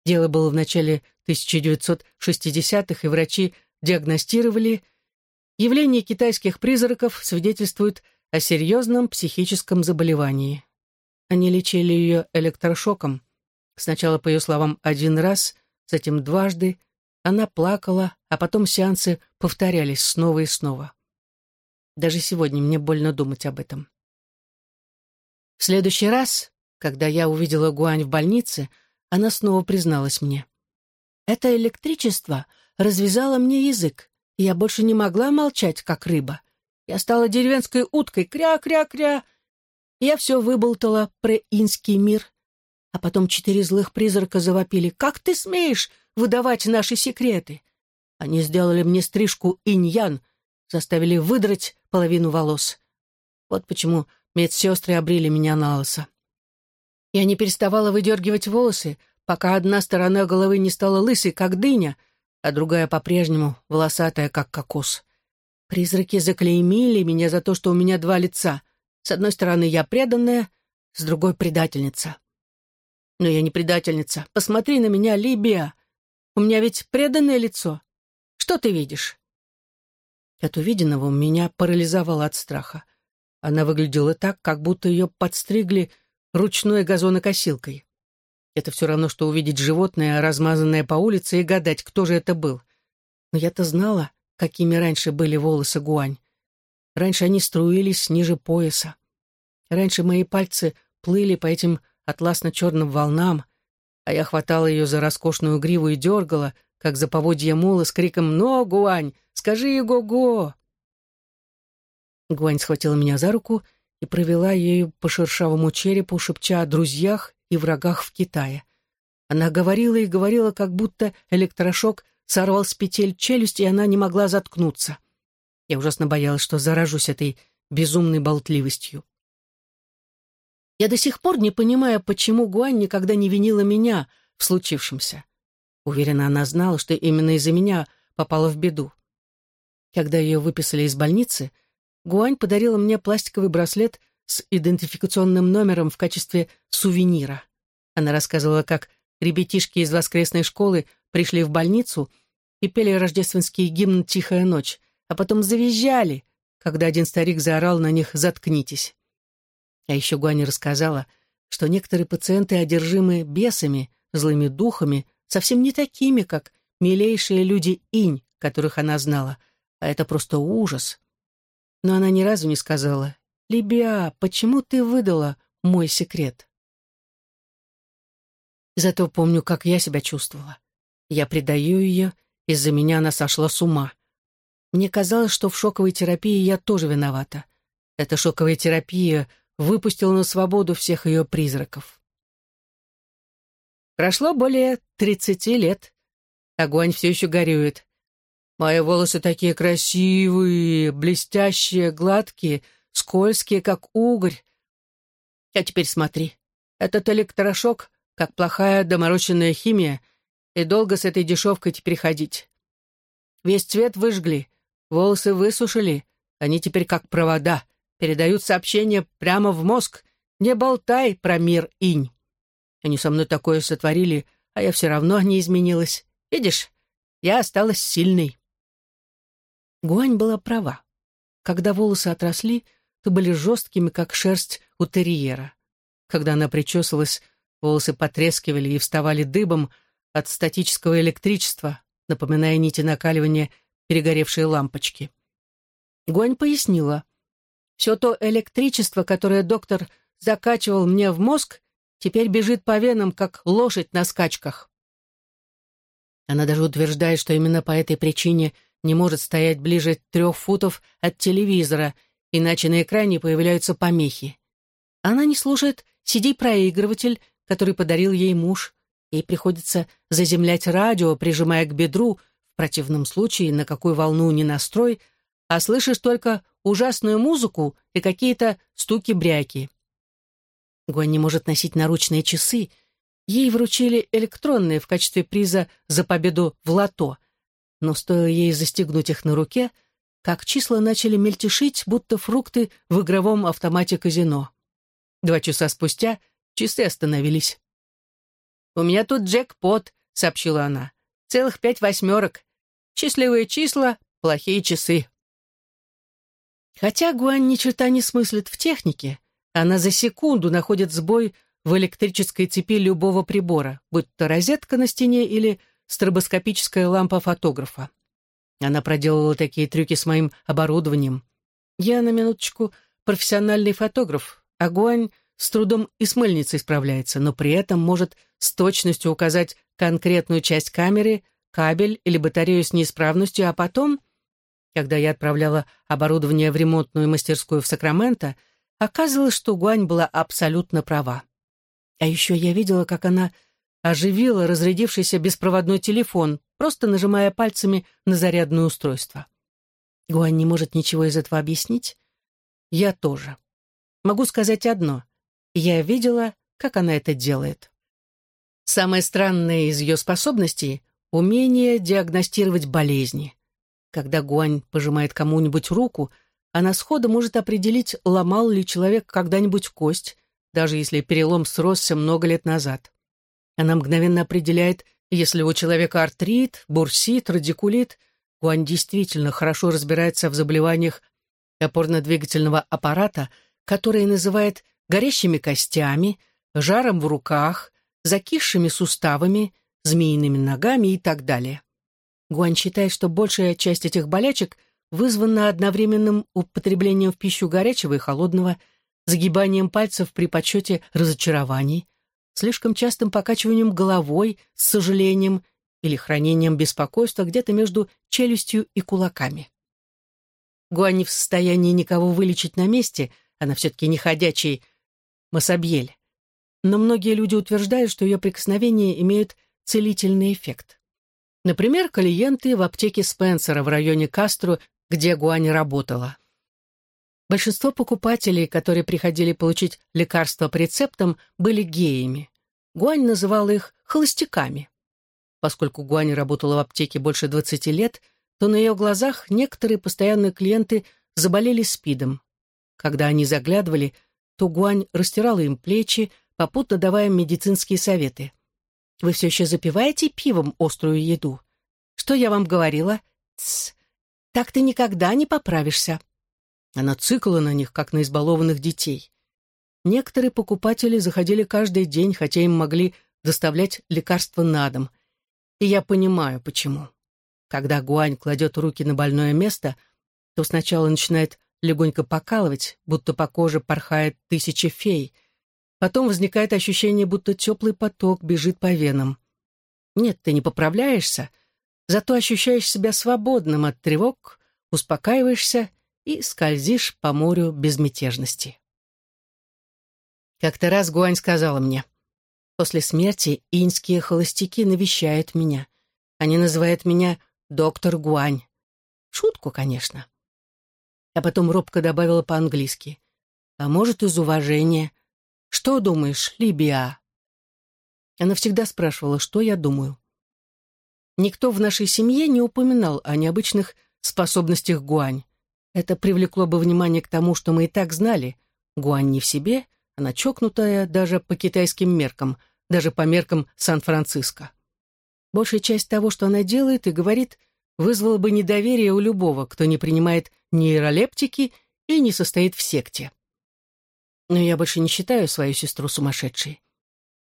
Дело было в начале 1960-х, и врачи диагностировали явление китайских призраков свидетельствует о серьезном психическом заболевании. Они лечили ее электрошоком. Сначала, по ее словам, один раз, затем дважды. Она плакала, а потом сеансы повторялись снова и снова. Даже сегодня мне больно думать об этом. В следующий раз, когда я увидела Гуань в больнице, она снова призналась мне. «Это электричество развязало мне язык, и я больше не могла молчать, как рыба. Я стала деревенской уткой, кря-кря-кря. Я все выболтала про инский мир. А потом четыре злых призрака завопили. «Как ты смеешь выдавать наши секреты?» Они сделали мне стрижку инь-ян, заставили выдрать половину волос. Вот почему медсестры обрили меня на лысо. Я не переставала выдергивать волосы, пока одна сторона головы не стала лысой, как дыня, а другая по-прежнему волосатая, как кокос. Призраки заклеймили меня за то, что у меня два лица. С одной стороны, я преданная, с другой — предательница. Но я не предательница. Посмотри на меня, Либия. У меня ведь преданное лицо. Что ты видишь? От увиденного меня парализовало от страха. Она выглядела так, как будто ее подстригли ручной газонокосилкой. Это все равно, что увидеть животное, размазанное по улице, и гадать, кто же это был. Но я-то знала, какими раньше были волосы Гуань. Раньше они струились ниже пояса. Раньше мои пальцы плыли по этим атласно-черным волнам, а я хватала ее за роскошную гриву и дергала, как за поводья мула с криком «Но, Гуань, скажи его-го!» Гуань схватила меня за руку и провела ею по шершавому черепу, шепча о друзьях и врагах в Китае. Она говорила и говорила, как будто электрошок сорвал с петель челюсть, и она не могла заткнуться. Я ужасно боялась, что заражусь этой безумной болтливостью. Я до сих пор не понимаю, почему Гуань никогда не винила меня в случившемся. Уверена, она знала, что именно из-за меня попала в беду. Когда ее выписали из больницы, Гуань подарила мне пластиковый браслет с идентификационным номером в качестве сувенира. Она рассказывала, как ребятишки из воскресной школы пришли в больницу и пели рождественский гимн «Тихая ночь», а потом завизжали, когда один старик заорал на них «Заткнитесь». А еще Гуань рассказала, что некоторые пациенты одержимы бесами, злыми духами, совсем не такими, как милейшие люди инь, которых она знала, а это просто ужас. Но она ни разу не сказала, «Либия, почему ты выдала мой секрет?» Зато помню, как я себя чувствовала. Я предаю ее, из-за меня она сошла с ума. Мне казалось, что в шоковой терапии я тоже виновата. Эта шоковая терапия выпустила на свободу всех ее призраков. Прошло более тридцати лет. Огонь все еще горюет. Мои волосы такие красивые, блестящие, гладкие, скользкие, как угорь. А теперь смотри. Этот электрошок, как плохая доморощенная химия, и долго с этой дешевкой теперь ходить. Весь цвет выжгли, волосы высушили, они теперь как провода, передают сообщение прямо в мозг. Не болтай про мир инь. Они со мной такое сотворили, а я все равно не изменилась. Видишь, я осталась сильной. Гуань была права. Когда волосы отросли, то были жесткими, как шерсть у терьера. Когда она причесывалась, волосы потрескивали и вставали дыбом от статического электричества, напоминая нити накаливания перегоревшей лампочки. Гуань пояснила. Все то электричество, которое доктор закачивал мне в мозг, теперь бежит по венам, как лошадь на скачках. Она даже утверждает, что именно по этой причине не может стоять ближе трех футов от телевизора, иначе на экране появляются помехи. Она не слушает CD-проигрыватель, который подарил ей муж. Ей приходится заземлять радио, прижимая к бедру, в противном случае на какую волну не настрой, а слышишь только ужасную музыку и какие-то стуки-бряки. Гуань не может носить наручные часы. Ей вручили электронные в качестве приза за победу в лото. Но стоило ей застегнуть их на руке, как числа начали мельтешить, будто фрукты в игровом автомате казино. Два часа спустя часы остановились. «У меня тут джекпот», — сообщила она. «Целых пять восьмерок. Счастливые числа, плохие часы». Хотя Гуань ни черта не смыслит в технике, она за секунду находит сбой в электрической цепи любого прибора, будь то розетка на стене или стробоскопическая лампа фотографа. Она проделала такие трюки с моим оборудованием. Я, на минуточку, профессиональный фотограф, а Гуань с трудом и с мыльницей справляется, но при этом может с точностью указать конкретную часть камеры, кабель или батарею с неисправностью, а потом, когда я отправляла оборудование в ремонтную мастерскую в Сакраменто, Оказывалось, что Гуань была абсолютно права. А еще я видела, как она оживила разрядившийся беспроводной телефон, просто нажимая пальцами на зарядное устройство. Гуань не может ничего из этого объяснить. Я тоже. Могу сказать одно. Я видела, как она это делает. Самое странное из ее способностей — умение диагностировать болезни. Когда Гуань пожимает кому-нибудь руку — она сходу может определить, ломал ли человек когда-нибудь кость, даже если перелом сросся много лет назад. Она мгновенно определяет, если у человека артрит, бурсит, радикулит, Гуань действительно хорошо разбирается в заболеваниях опорно-двигательного аппарата, которые называет горящими костями, жаром в руках, закисшими суставами, змеиными ногами и так далее. Гуань считает, что большая часть этих болячек вызвана одновременным употреблением в пищу горячего и холодного, загибанием пальцев при подсчете разочарований, слишком частым покачиванием головой с сожалением или хранением беспокойства где-то между челюстью и кулаками. Гуань не в состоянии никого вылечить на месте, она все-таки не ходячий масобьель. Но многие люди утверждают, что ее прикосновения имеют целительный эффект. Например, клиенты в аптеке Спенсера в районе Кастро где Гуань работала. Большинство покупателей, которые приходили получить лекарства по рецептам, были геями. Гуань называла их холостяками. поскольку Гуань работала в аптеке больше 20 лет, то на ее глазах некоторые постоянные клиенты заболели СПИДом. Когда они заглядывали, то Гуань растирала им плечи, попутно давая медицинские советы. «Вы все еще запиваете пивом острую еду? Что я вам говорила? Тсс, так ты никогда не поправишься». Она цикла на них, как на избалованных детей. Некоторые покупатели заходили каждый день, хотя им могли доставлять лекарства на дом. И я понимаю, почему. Когда Гуань кладет руки на больное место, то сначала начинает легонько покалывать, будто по коже порхает тысяча фей. Потом возникает ощущение, будто теплый поток бежит по венам. Нет, ты не поправляешься, зато ощущаешь себя свободным от тревог, успокаиваешься и скользишь по морю безмятежности. Как-то раз Гуань сказала мне, «После смерти инские холостяки навещают меня. Они называют меня доктор Гуань. Шутку, конечно а потом робко добавила по-английски. «А может, из уважения. Что думаешь, Либия?» Она всегда спрашивала, что я думаю. Никто в нашей семье не упоминал о необычных способностях Гуань. Это привлекло бы внимание к тому, что мы и так знали. Гуань не в себе, она чокнутая даже по китайским меркам, даже по меркам Сан-Франциско. Большая часть того, что она делает и говорит, вызвало бы недоверие у любого, кто не принимает нейролептики и не состоит в секте. Но я больше не считаю свою сестру сумасшедшей.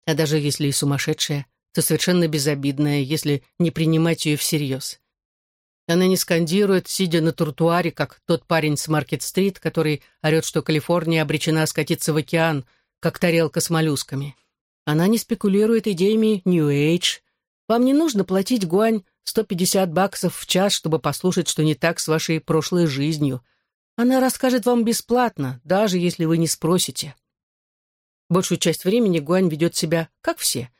А даже если и сумасшедшая, то совершенно безобидная, если не принимать ее всерьез. Она не скандирует, сидя на тротуаре, как тот парень с Маркет-стрит, который орет, что Калифорния обречена скатиться в океан, как тарелка с моллюсками. Она не спекулирует идеями New Age. Вам не нужно платить гуань 150 баксов в час, чтобы послушать, что не так с вашей прошлой жизнью. Она расскажет вам бесплатно, даже если вы не спросите. Большую часть времени Гуань ведет себя, как все.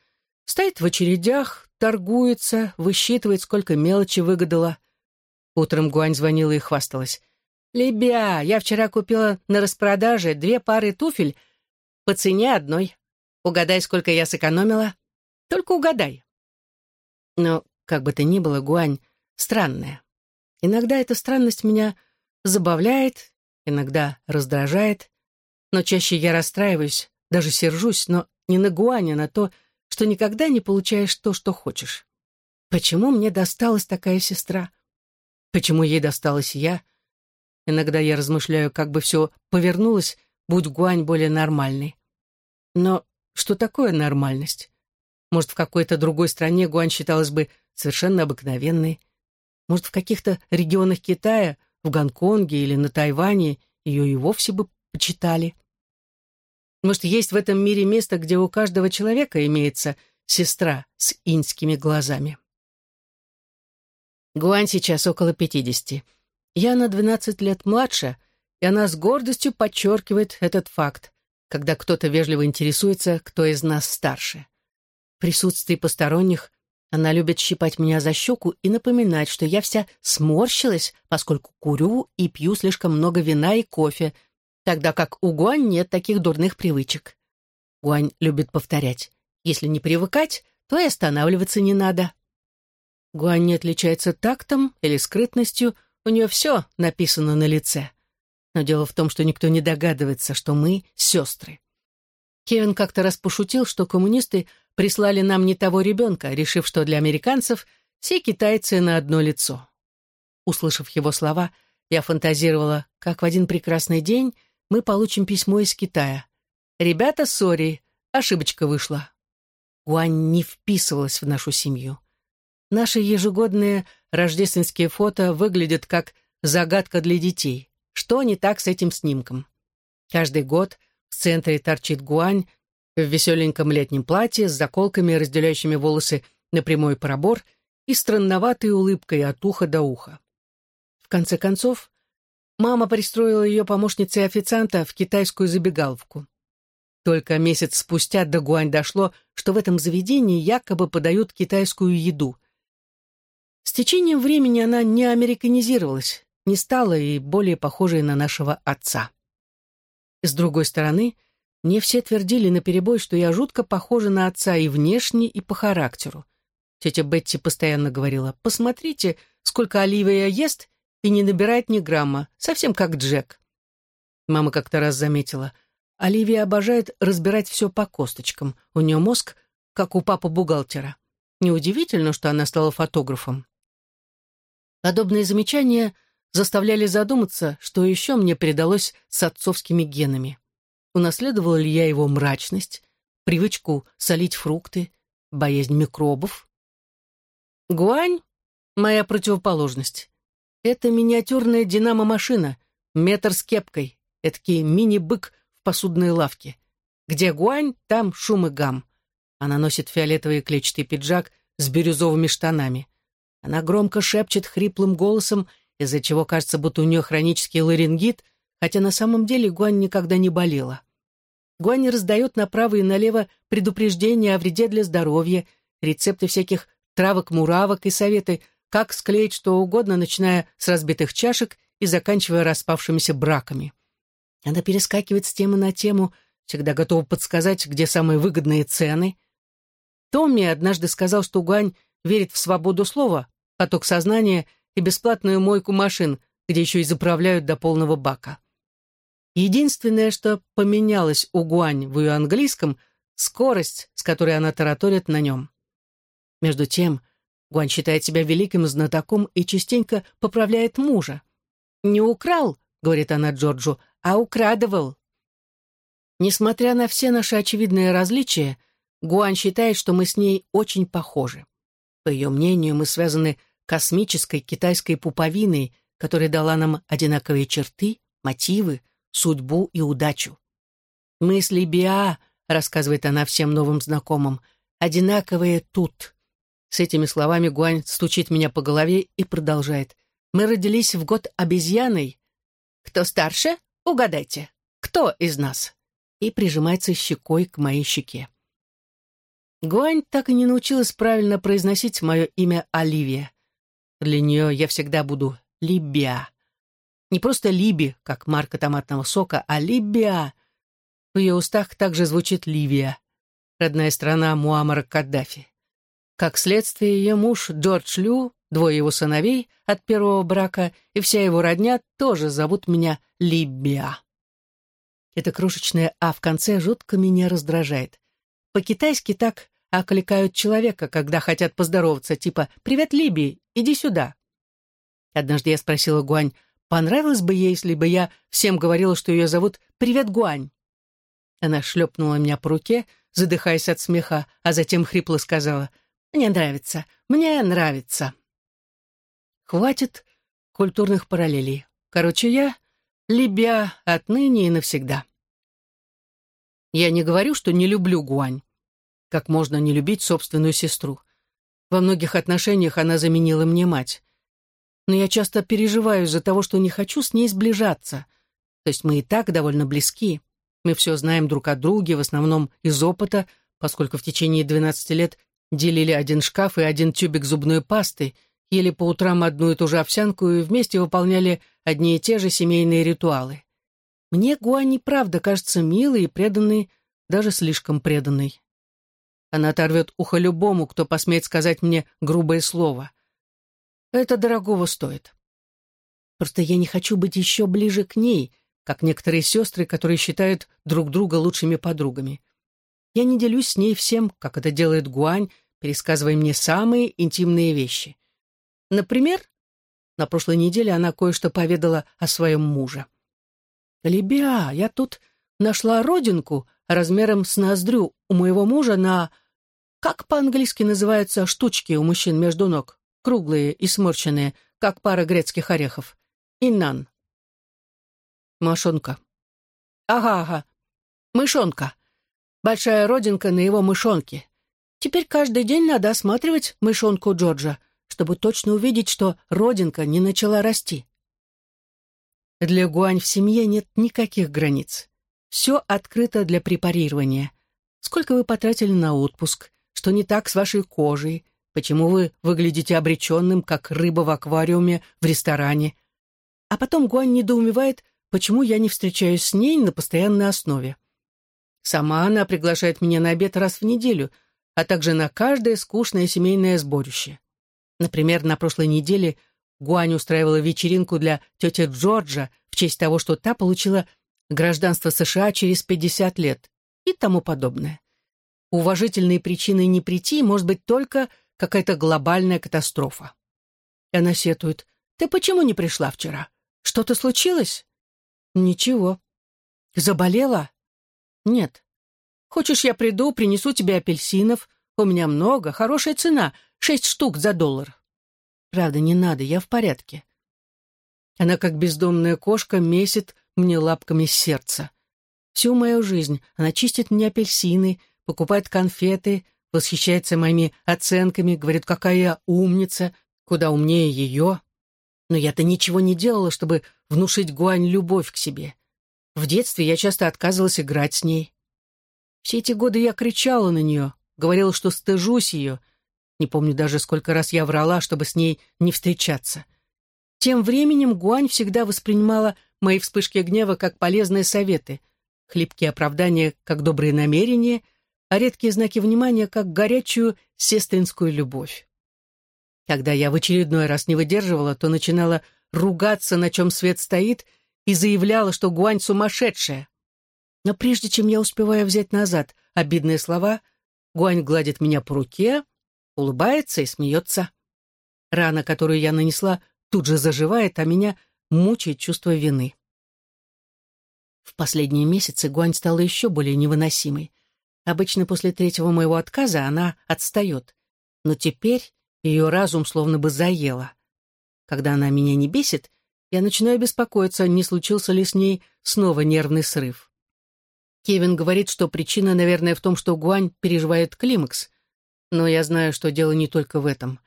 Стоит в очередях, торгуется, высчитывает, сколько мелочи выгадала. Утром Гуань звонила и хвасталась. «Лебя, я вчера купила на распродаже две пары туфель по цене одной. Угадай, сколько я сэкономила? Только угадай». Но как бы то ни было, Гуань странная. Иногда эта странность меня забавляет, иногда раздражает, но чаще я расстраиваюсь, даже сержусь, но не на Гуань, а на то, что никогда не получаешь то, что хочешь. Почему мне досталась такая сестра? Почему ей досталась я? Иногда я размышляю, как бы все повернулось, будь Гуань более нормальной. Но что такое нормальность? Может, в какой-то другой стране Гуань считалась бы совершенно обыкновенной. Может, в каких-то регионах Китая, в Гонконге или на Тайване ее и вовсе бы почитали. Может, есть в этом мире место, где у каждого человека имеется сестра с иньскими глазами. Гуань сейчас около пятидесяти. Я на двенадцать лет младше, и она с гордостью подчеркивает этот факт, когда кто-то вежливо интересуется, кто из нас старше. В присутствии посторонних она любит щипать меня за щеку и напоминать, что я вся сморщилась, поскольку курю и пью слишком много вина и кофе, тогда как у Гуань нет таких дурных привычек. Гуань любит повторять. Если не привыкать, то и останавливаться не надо. Гуань не отличается тактом или скрытностью, у нее все написано на лице. Но дело в том, что никто не догадывается, что мы — сестры. Кевин как-то раз пошутил, что коммунисты прислали нам не того ребенка, решив, что для американцев все китайцы на одно лицо. Услышав его слова, я фантазировала, как в один прекрасный день мы получим письмо из Китая. «Ребята, сори, ошибочка вышла». Гуань не вписывалась в нашу семью. Наши ежегодные рождественские фото выглядят как загадка для детей. Что не так с этим снимком? Каждый год в центре торчит Гуань в веселеньком летнем платье с заколками, разделяющими волосы на прямой пробор и странноватой улыбкой от уха до уха. В конце концов, мама пристроила ее помощницей официанта в китайскую забегаловку. Только месяц спустя до Гуань дошло, что в этом заведении якобы подают китайскую еду. С течением времени она не американизировалась, не стала и более похожей на нашего отца. С другой стороны, мне все твердили наперебой, что я жутко похожа на отца и внешне, и по характеру. Тетя Бетти постоянно говорила, «Посмотрите, сколько Оливия ест и не набирает ни грамма, совсем как Джек». Мама как-то раз заметила, Оливия обожает разбирать все по косточкам. У нее мозг, как у папы-бухгалтера. Неудивительно, что она стала фотографом. Подобные замечания заставляли задуматься, что еще мне передалось с отцовскими генами. Унаследовала ли я его мрачность, привычку солить фрукты, боязнь микробов? Гуань — моя противоположность. Это миниатюрная динамо-машина, метр с кепкой, эдакий мини-бык в посудной лавке. Где гуань, там шум и гам. Она носит фиолетовый клетчатый пиджак с бирюзовыми штанами. Она громко шепчет хриплым голосом, из-за чего кажется, будто у нее хронический ларингит, хотя на самом деле Гуань никогда не болела. Гуань раздает направо и налево предупреждения о вреде для здоровья, рецепты всяких травок-муравок и советы, как склеить что угодно, начиная с разбитых чашек и заканчивая распавшимися браками. Она перескакивает с темы на тему, всегда готова подсказать, где самые выгодные цены. Томми однажды сказал, что Гуань верит в свободу слова, поток сознания и бесплатную мойку машин, где еще и заправляют до полного бака. Единственное, что поменялось у Гуань в ее английском — скорость, с которой она тараторит на нем. Между тем, Гуань считает себя великим знатоком и частенько поправляет мужа. «Не украл», — говорит она Джорджу, — «а украдывал». Несмотря на все наши очевидные различия, Гуань считает, что мы с ней очень похожи. По ее мнению, мы связаны космической китайской пуповиной, которая дала нам одинаковые черты, мотивы, судьбу и удачу. «Мысли Биа», — рассказывает она всем новым знакомым, — «одинаковые тут». С этими словами Гуань стучит меня по голове и продолжает. «Мы родились в год обезьяной. Кто старше? Угадайте. Кто из нас?» И прижимается щекой к моей щеке. Гуань так и не научилась правильно произносить мое имя Оливия. Для нее я всегда буду Либия. Не просто Либи, как марка томатного сока, а Либия. В ее устах также звучит Ливия, родная страна Муаммара Каддафи. Как следствие, ее муж Джордж Лю, двое его сыновей от первого брака и вся его родня тоже зовут меня Либия. Это крошечное «а» в конце жутко меня раздражает. По-китайски так окликают человека, когда хотят поздороваться, типа «Привет, Либи, иди сюда». Однажды я спросила Гуань, понравилось бы ей, если бы я всем говорила, что ее зовут «Привет, Гуань». Она шлепнула меня по руке, задыхаясь от смеха, а затем хрипло сказала «Мне нравится, мне нравится». Хватит культурных параллелей. Короче, я Либя отныне и навсегда. Я не говорю, что не люблю Гуань как можно не любить собственную сестру. Во многих отношениях она заменила мне мать. Но я часто переживаю из-за того, что не хочу с ней сближаться. То есть мы и так довольно близки. Мы все знаем друг о друге, в основном из опыта, поскольку в течение 12 лет делили один шкаф и один тюбик зубной пасты, ели по утрам одну и ту же овсянку и вместе выполняли одни и те же семейные ритуалы. Мне Гуани правда кажется милой и преданной, даже слишком преданной. Она оторвет ухо любому, кто посмеет сказать мне грубое слово. Это дорогого стоит. Просто я не хочу быть еще ближе к ней, как некоторые сестры, которые считают друг друга лучшими подругами. Я не делюсь с ней всем, как это делает Гуань, пересказывая мне самые интимные вещи. Например, на прошлой неделе она кое-что поведала о своем муже. «Лебя, я тут нашла родинку размером с ноздрю у моего мужа на как по-английски называются штучки у мужчин между ног? Круглые и сморщенные, как пара грецких орехов. Иннан. Мошонка. Ага-ага. Мышонка. Большая родинка на его мышонке. Теперь каждый день надо осматривать мышонку Джорджа, чтобы точно увидеть, что родинка не начала расти. Для Гуань в семье нет никаких границ. Все открыто для препарирования. Сколько вы потратили на отпуск? Что не так с вашей кожей? Почему вы выглядите обреченным, как рыба в аквариуме в ресторане? А потом Гуань недоумевает, почему я не встречаюсь с ней на постоянной основе. Сама она приглашает меня на обед раз в неделю, а также на каждое скучное семейное сборище. Например, на прошлой неделе Гуань устраивала вечеринку для тети Джорджа в честь того, что та получила гражданство США через 50 лет и тому подобное. Уважительной причиной не прийти может быть только какая-то глобальная катастрофа. И она сетует. «Ты почему не пришла вчера? Что-то случилось?» «Ничего». «Заболела?» «Нет». «Хочешь, я приду, принесу тебе апельсинов? У меня много, хорошая цена, шесть штук за доллар». «Правда, не надо, я в порядке». Она, как бездомная кошка, месит мне лапками сердце. Всю мою жизнь она чистит мне апельсины, покупает конфеты, восхищается моими оценками, говорит, какая я умница, куда умнее ее. Но я-то ничего не делала, чтобы внушить Гуань любовь к себе. В детстве я часто отказывалась играть с ней. Все эти годы я кричала на нее, говорила, что стыжусь ее. Не помню даже, сколько раз я врала, чтобы с ней не встречаться. Тем временем Гуань всегда воспринимала мои вспышки гнева как полезные советы, хлипкие оправдания как добрые намерения, а редкие знаки внимания как горячую сестринскую любовь. Когда я в очередной раз не выдерживала, то начинала ругаться, на чем свет стоит, и заявляла, что Гуань сумасшедшая. Но прежде чем я успеваю взять назад обидные слова, Гуань гладит меня по руке, улыбается и смеется. Рана, которую я нанесла, тут же заживает, а меня мучает чувство вины. В последние месяцы Гуань стала еще более невыносимой. Обычно после третьего моего отказа она отстает, но теперь ее разум словно бы заела. Когда она меня не бесит, я начинаю беспокоиться, не случился ли с ней снова нервный срыв. Кевин говорит, что причина, наверное, в том, что Гуань переживает климакс, но я знаю, что дело не только в этом.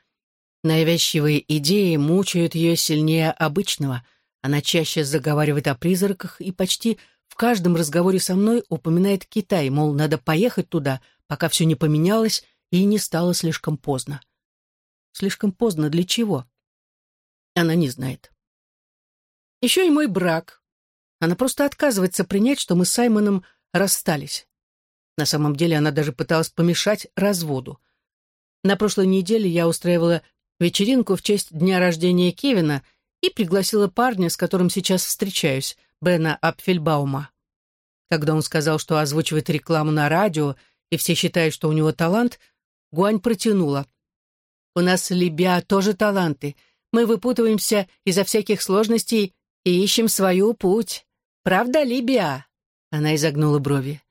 Навязчивые идеи мучают ее сильнее обычного, она чаще заговаривает о призраках и почти в каждом разговоре со мной упоминает Китай, мол, надо поехать туда, пока все не поменялось и не стало слишком поздно. Слишком поздно для чего? Она не знает. Еще и мой брак. Она просто отказывается принять, что мы с Саймоном расстались. На самом деле она даже пыталась помешать разводу. На прошлой неделе я устраивала вечеринку в честь дня рождения Кевина и пригласила парня, с которым сейчас встречаюсь, Бена Апфельбаума. Когда он сказал, что озвучивает рекламу на радио, и все считают, что у него талант, Гуань протянула. У нас, Либя, тоже таланты. Мы выпутываемся изо всяких сложностей и ищем свою путь. Правда, Либия?» Она изогнула брови.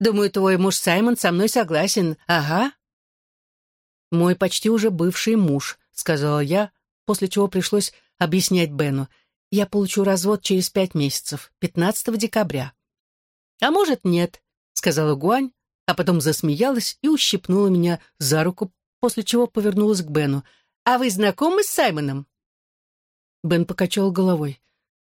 «Думаю, твой муж Саймон со мной согласен. Ага». «Мой почти уже бывший муж», — сказала я, после чего пришлось объяснять Бену. «Я получу развод через пять месяцев, 15 декабря». «А может, нет», — сказала Гуань, а потом засмеялась и ущипнула меня за руку после чего повернулась к Бену. «А вы знакомы с Саймоном?» Бен покачал головой.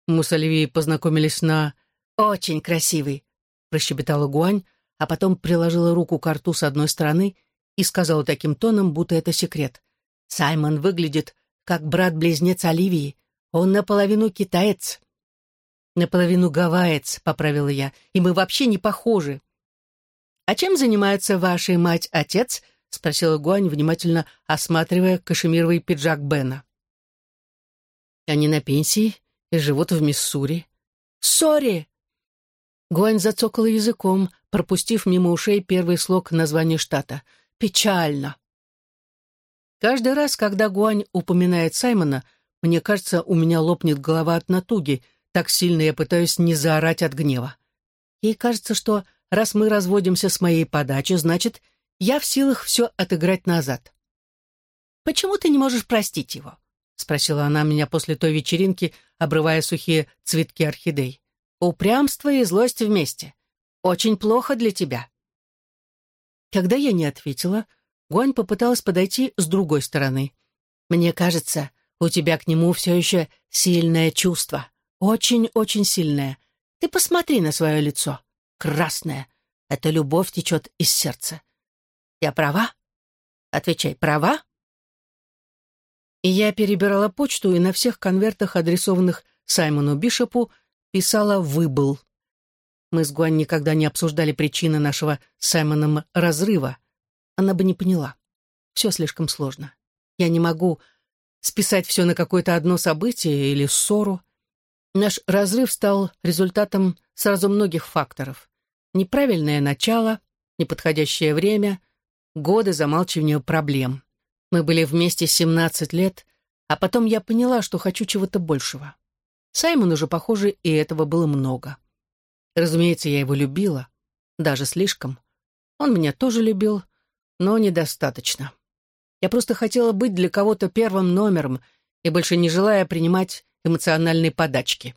Мы с Оливией познакомились на... «Очень красивый», — прощебетала Гуань, а потом приложила руку к рту с одной стороны и сказала таким тоном, будто это секрет. «Саймон выглядит как брат-близнец Оливии. Он наполовину китаец». «Наполовину гаваец», — поправила я, — «и мы вообще не похожи». «А чем занимаются ваши мать-отец?» — спросила Гуань, внимательно осматривая кашемировый пиджак Бена. «Они на пенсии и живут в Миссури». «Сори!» Гуань зацокала языком, пропустив мимо ушей первый слог названия штата. «Печально!» Каждый раз, когда Гуань упоминает Саймона, мне кажется, у меня лопнет голова от натуги, так сильно я пытаюсь не заорать от гнева. Ей кажется, что раз мы разводимся с моей подачи, значит, я в силах все отыграть назад. «Почему ты не можешь простить его?» — спросила она меня после той вечеринки, обрывая сухие цветки орхидей. «Упрямство и злость вместе. Очень плохо для тебя». Когда я не ответила, Гуань попыталась подойти с другой стороны. «Мне кажется, у тебя к нему все еще сильное чувство. Очень-очень сильное. Ты посмотри на свое лицо. Красное. Эта любовь течет из сердца. Я права? Отвечай, права? И я перебирала почту и на всех конвертах, адресованных Саймону Бишопу, писала «выбыл». Мы с Гуань никогда не обсуждали причины нашего с Саймоном разрыва. она бы не поняла. Все слишком сложно. Я не могу списать все на какое-то одно событие или ссору. Наш разрыв стал результатом сразу многих факторов. Неправильное начало, неподходящее время, годы замалчивания проблем. Мы были вместе 17 лет, а потом я поняла, что хочу чего-то большего. Саймону же, похоже, и этого было много. Разумеется, я его любила, даже слишком. Он меня тоже любил, но недостаточно. Я просто хотела быть для кого-то первым номером и больше не желая принимать эмоциональные подачки.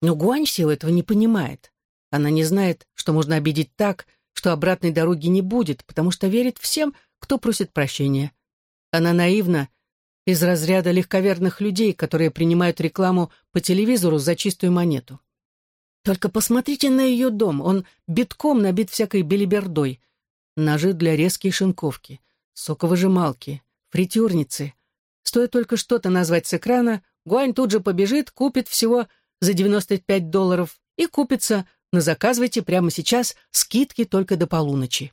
Но Гуань всего этого не понимает. Она не знает, что можно обидеть так, что обратной дороги не будет, потому что верит всем, кто просит прощения. Она наивна, из разряда легковерных людей, которые принимают рекламу по телевизору за чистую монету. Только посмотрите на ее дом, он битком набит всякой белибердой. Ножи для резки и шинковки, соковыжималки, фритюрницы. Стоит только что-то назвать с экрана, Гуань тут же побежит, купит всего за 95 долларов и купится на заказывайте прямо сейчас скидки только до полуночи.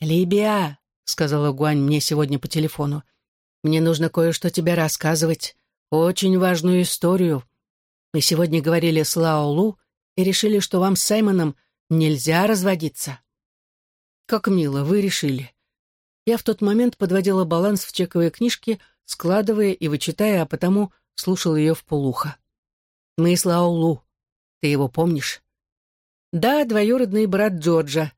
«Либия», — сказала Гуань мне сегодня по телефону, — «мне нужно кое-что тебе рассказывать, очень важную историю, мы сегодня говорили с Лао Лу и решили, что вам с Саймоном нельзя разводиться. Как мило, вы решили. Я в тот момент подводила баланс в чековой книжке, складывая и вычитая, а потому слушал ее в полухо. Мы с. Ты его помнишь? Да, двоюродный брат Джорджа.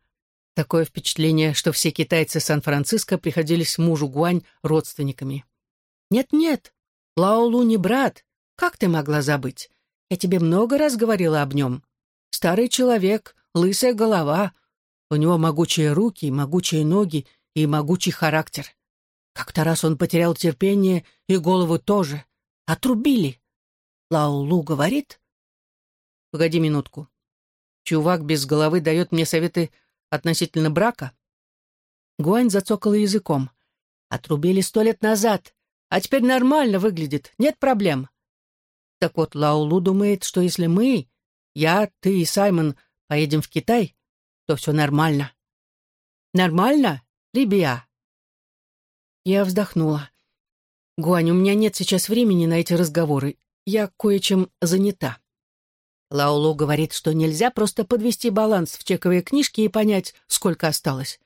Такое впечатление, что все китайцы Сан-Франциско приходились мужу Гуань родственниками. Нет-нет, Лао Лу не брат. Как ты могла забыть? Я тебе много раз говорила об нем. Старый человек, лысая голова. У него могучие руки, могучие ноги и могучий характер. Как-то раз он потерял терпение и голову тоже. Отрубили. Лаулу говорит... Погоди минутку. Чувак без головы дает мне советы относительно брака? Гуань зацокала языком. Отрубили сто лет назад, а теперь нормально выглядит, нет проблем. Так вот, Лаулу думает, что если мы, я, ты и Саймон, поедем в Китай, то все нормально. Нормально, Рибия? Я вздохнула. Гуань, у меня нет сейчас времени на эти разговоры. Я кое-чем занята. Лаулу говорит, что нельзя просто подвести баланс в чековой книжке и понять, сколько осталось.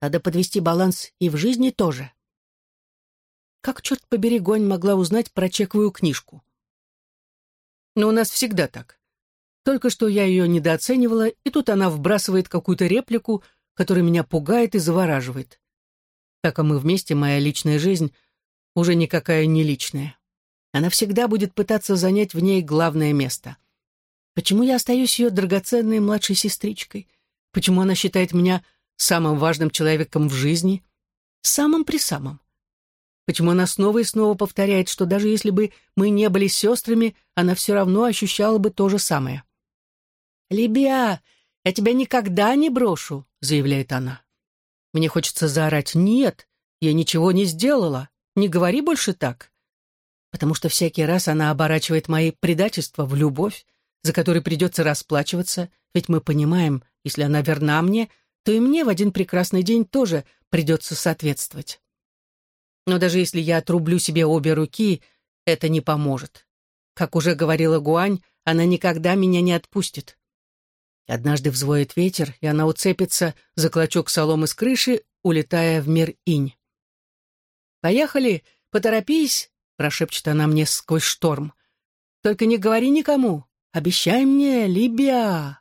Надо подвести баланс и в жизни тоже. Как, черт побери, Гуань могла узнать про чековую книжку? Но у нас всегда так. Только что я ее недооценивала, и тут она вбрасывает какую-то реплику, которая меня пугает и завораживает. Так а мы вместе, моя личная жизнь уже никакая не личная. Она всегда будет пытаться занять в ней главное место. Почему я остаюсь ее драгоценной младшей сестричкой? Почему она считает меня самым важным человеком в жизни? Самым при самом. Почему она снова и снова повторяет, что даже если бы мы не были сестрами, она все равно ощущала бы то же самое. «Либия, я тебя никогда не брошу», — заявляет она. Мне хочется заорать «Нет, я ничего не сделала, не говори больше так». Потому что всякий раз она оборачивает мои предательства в любовь, за которой придется расплачиваться, ведь мы понимаем, если она верна мне, то и мне в один прекрасный день тоже придется соответствовать. Но даже если я отрублю себе обе руки, это не поможет. Как уже говорила Гуань, она никогда меня не отпустит. Однажды взвоет ветер, и она уцепится за клочок соломы с крыши, улетая в мир инь. «Поехали, поторопись», — прошепчет она мне сквозь шторм. «Только не говори никому. Обещай мне, Либия».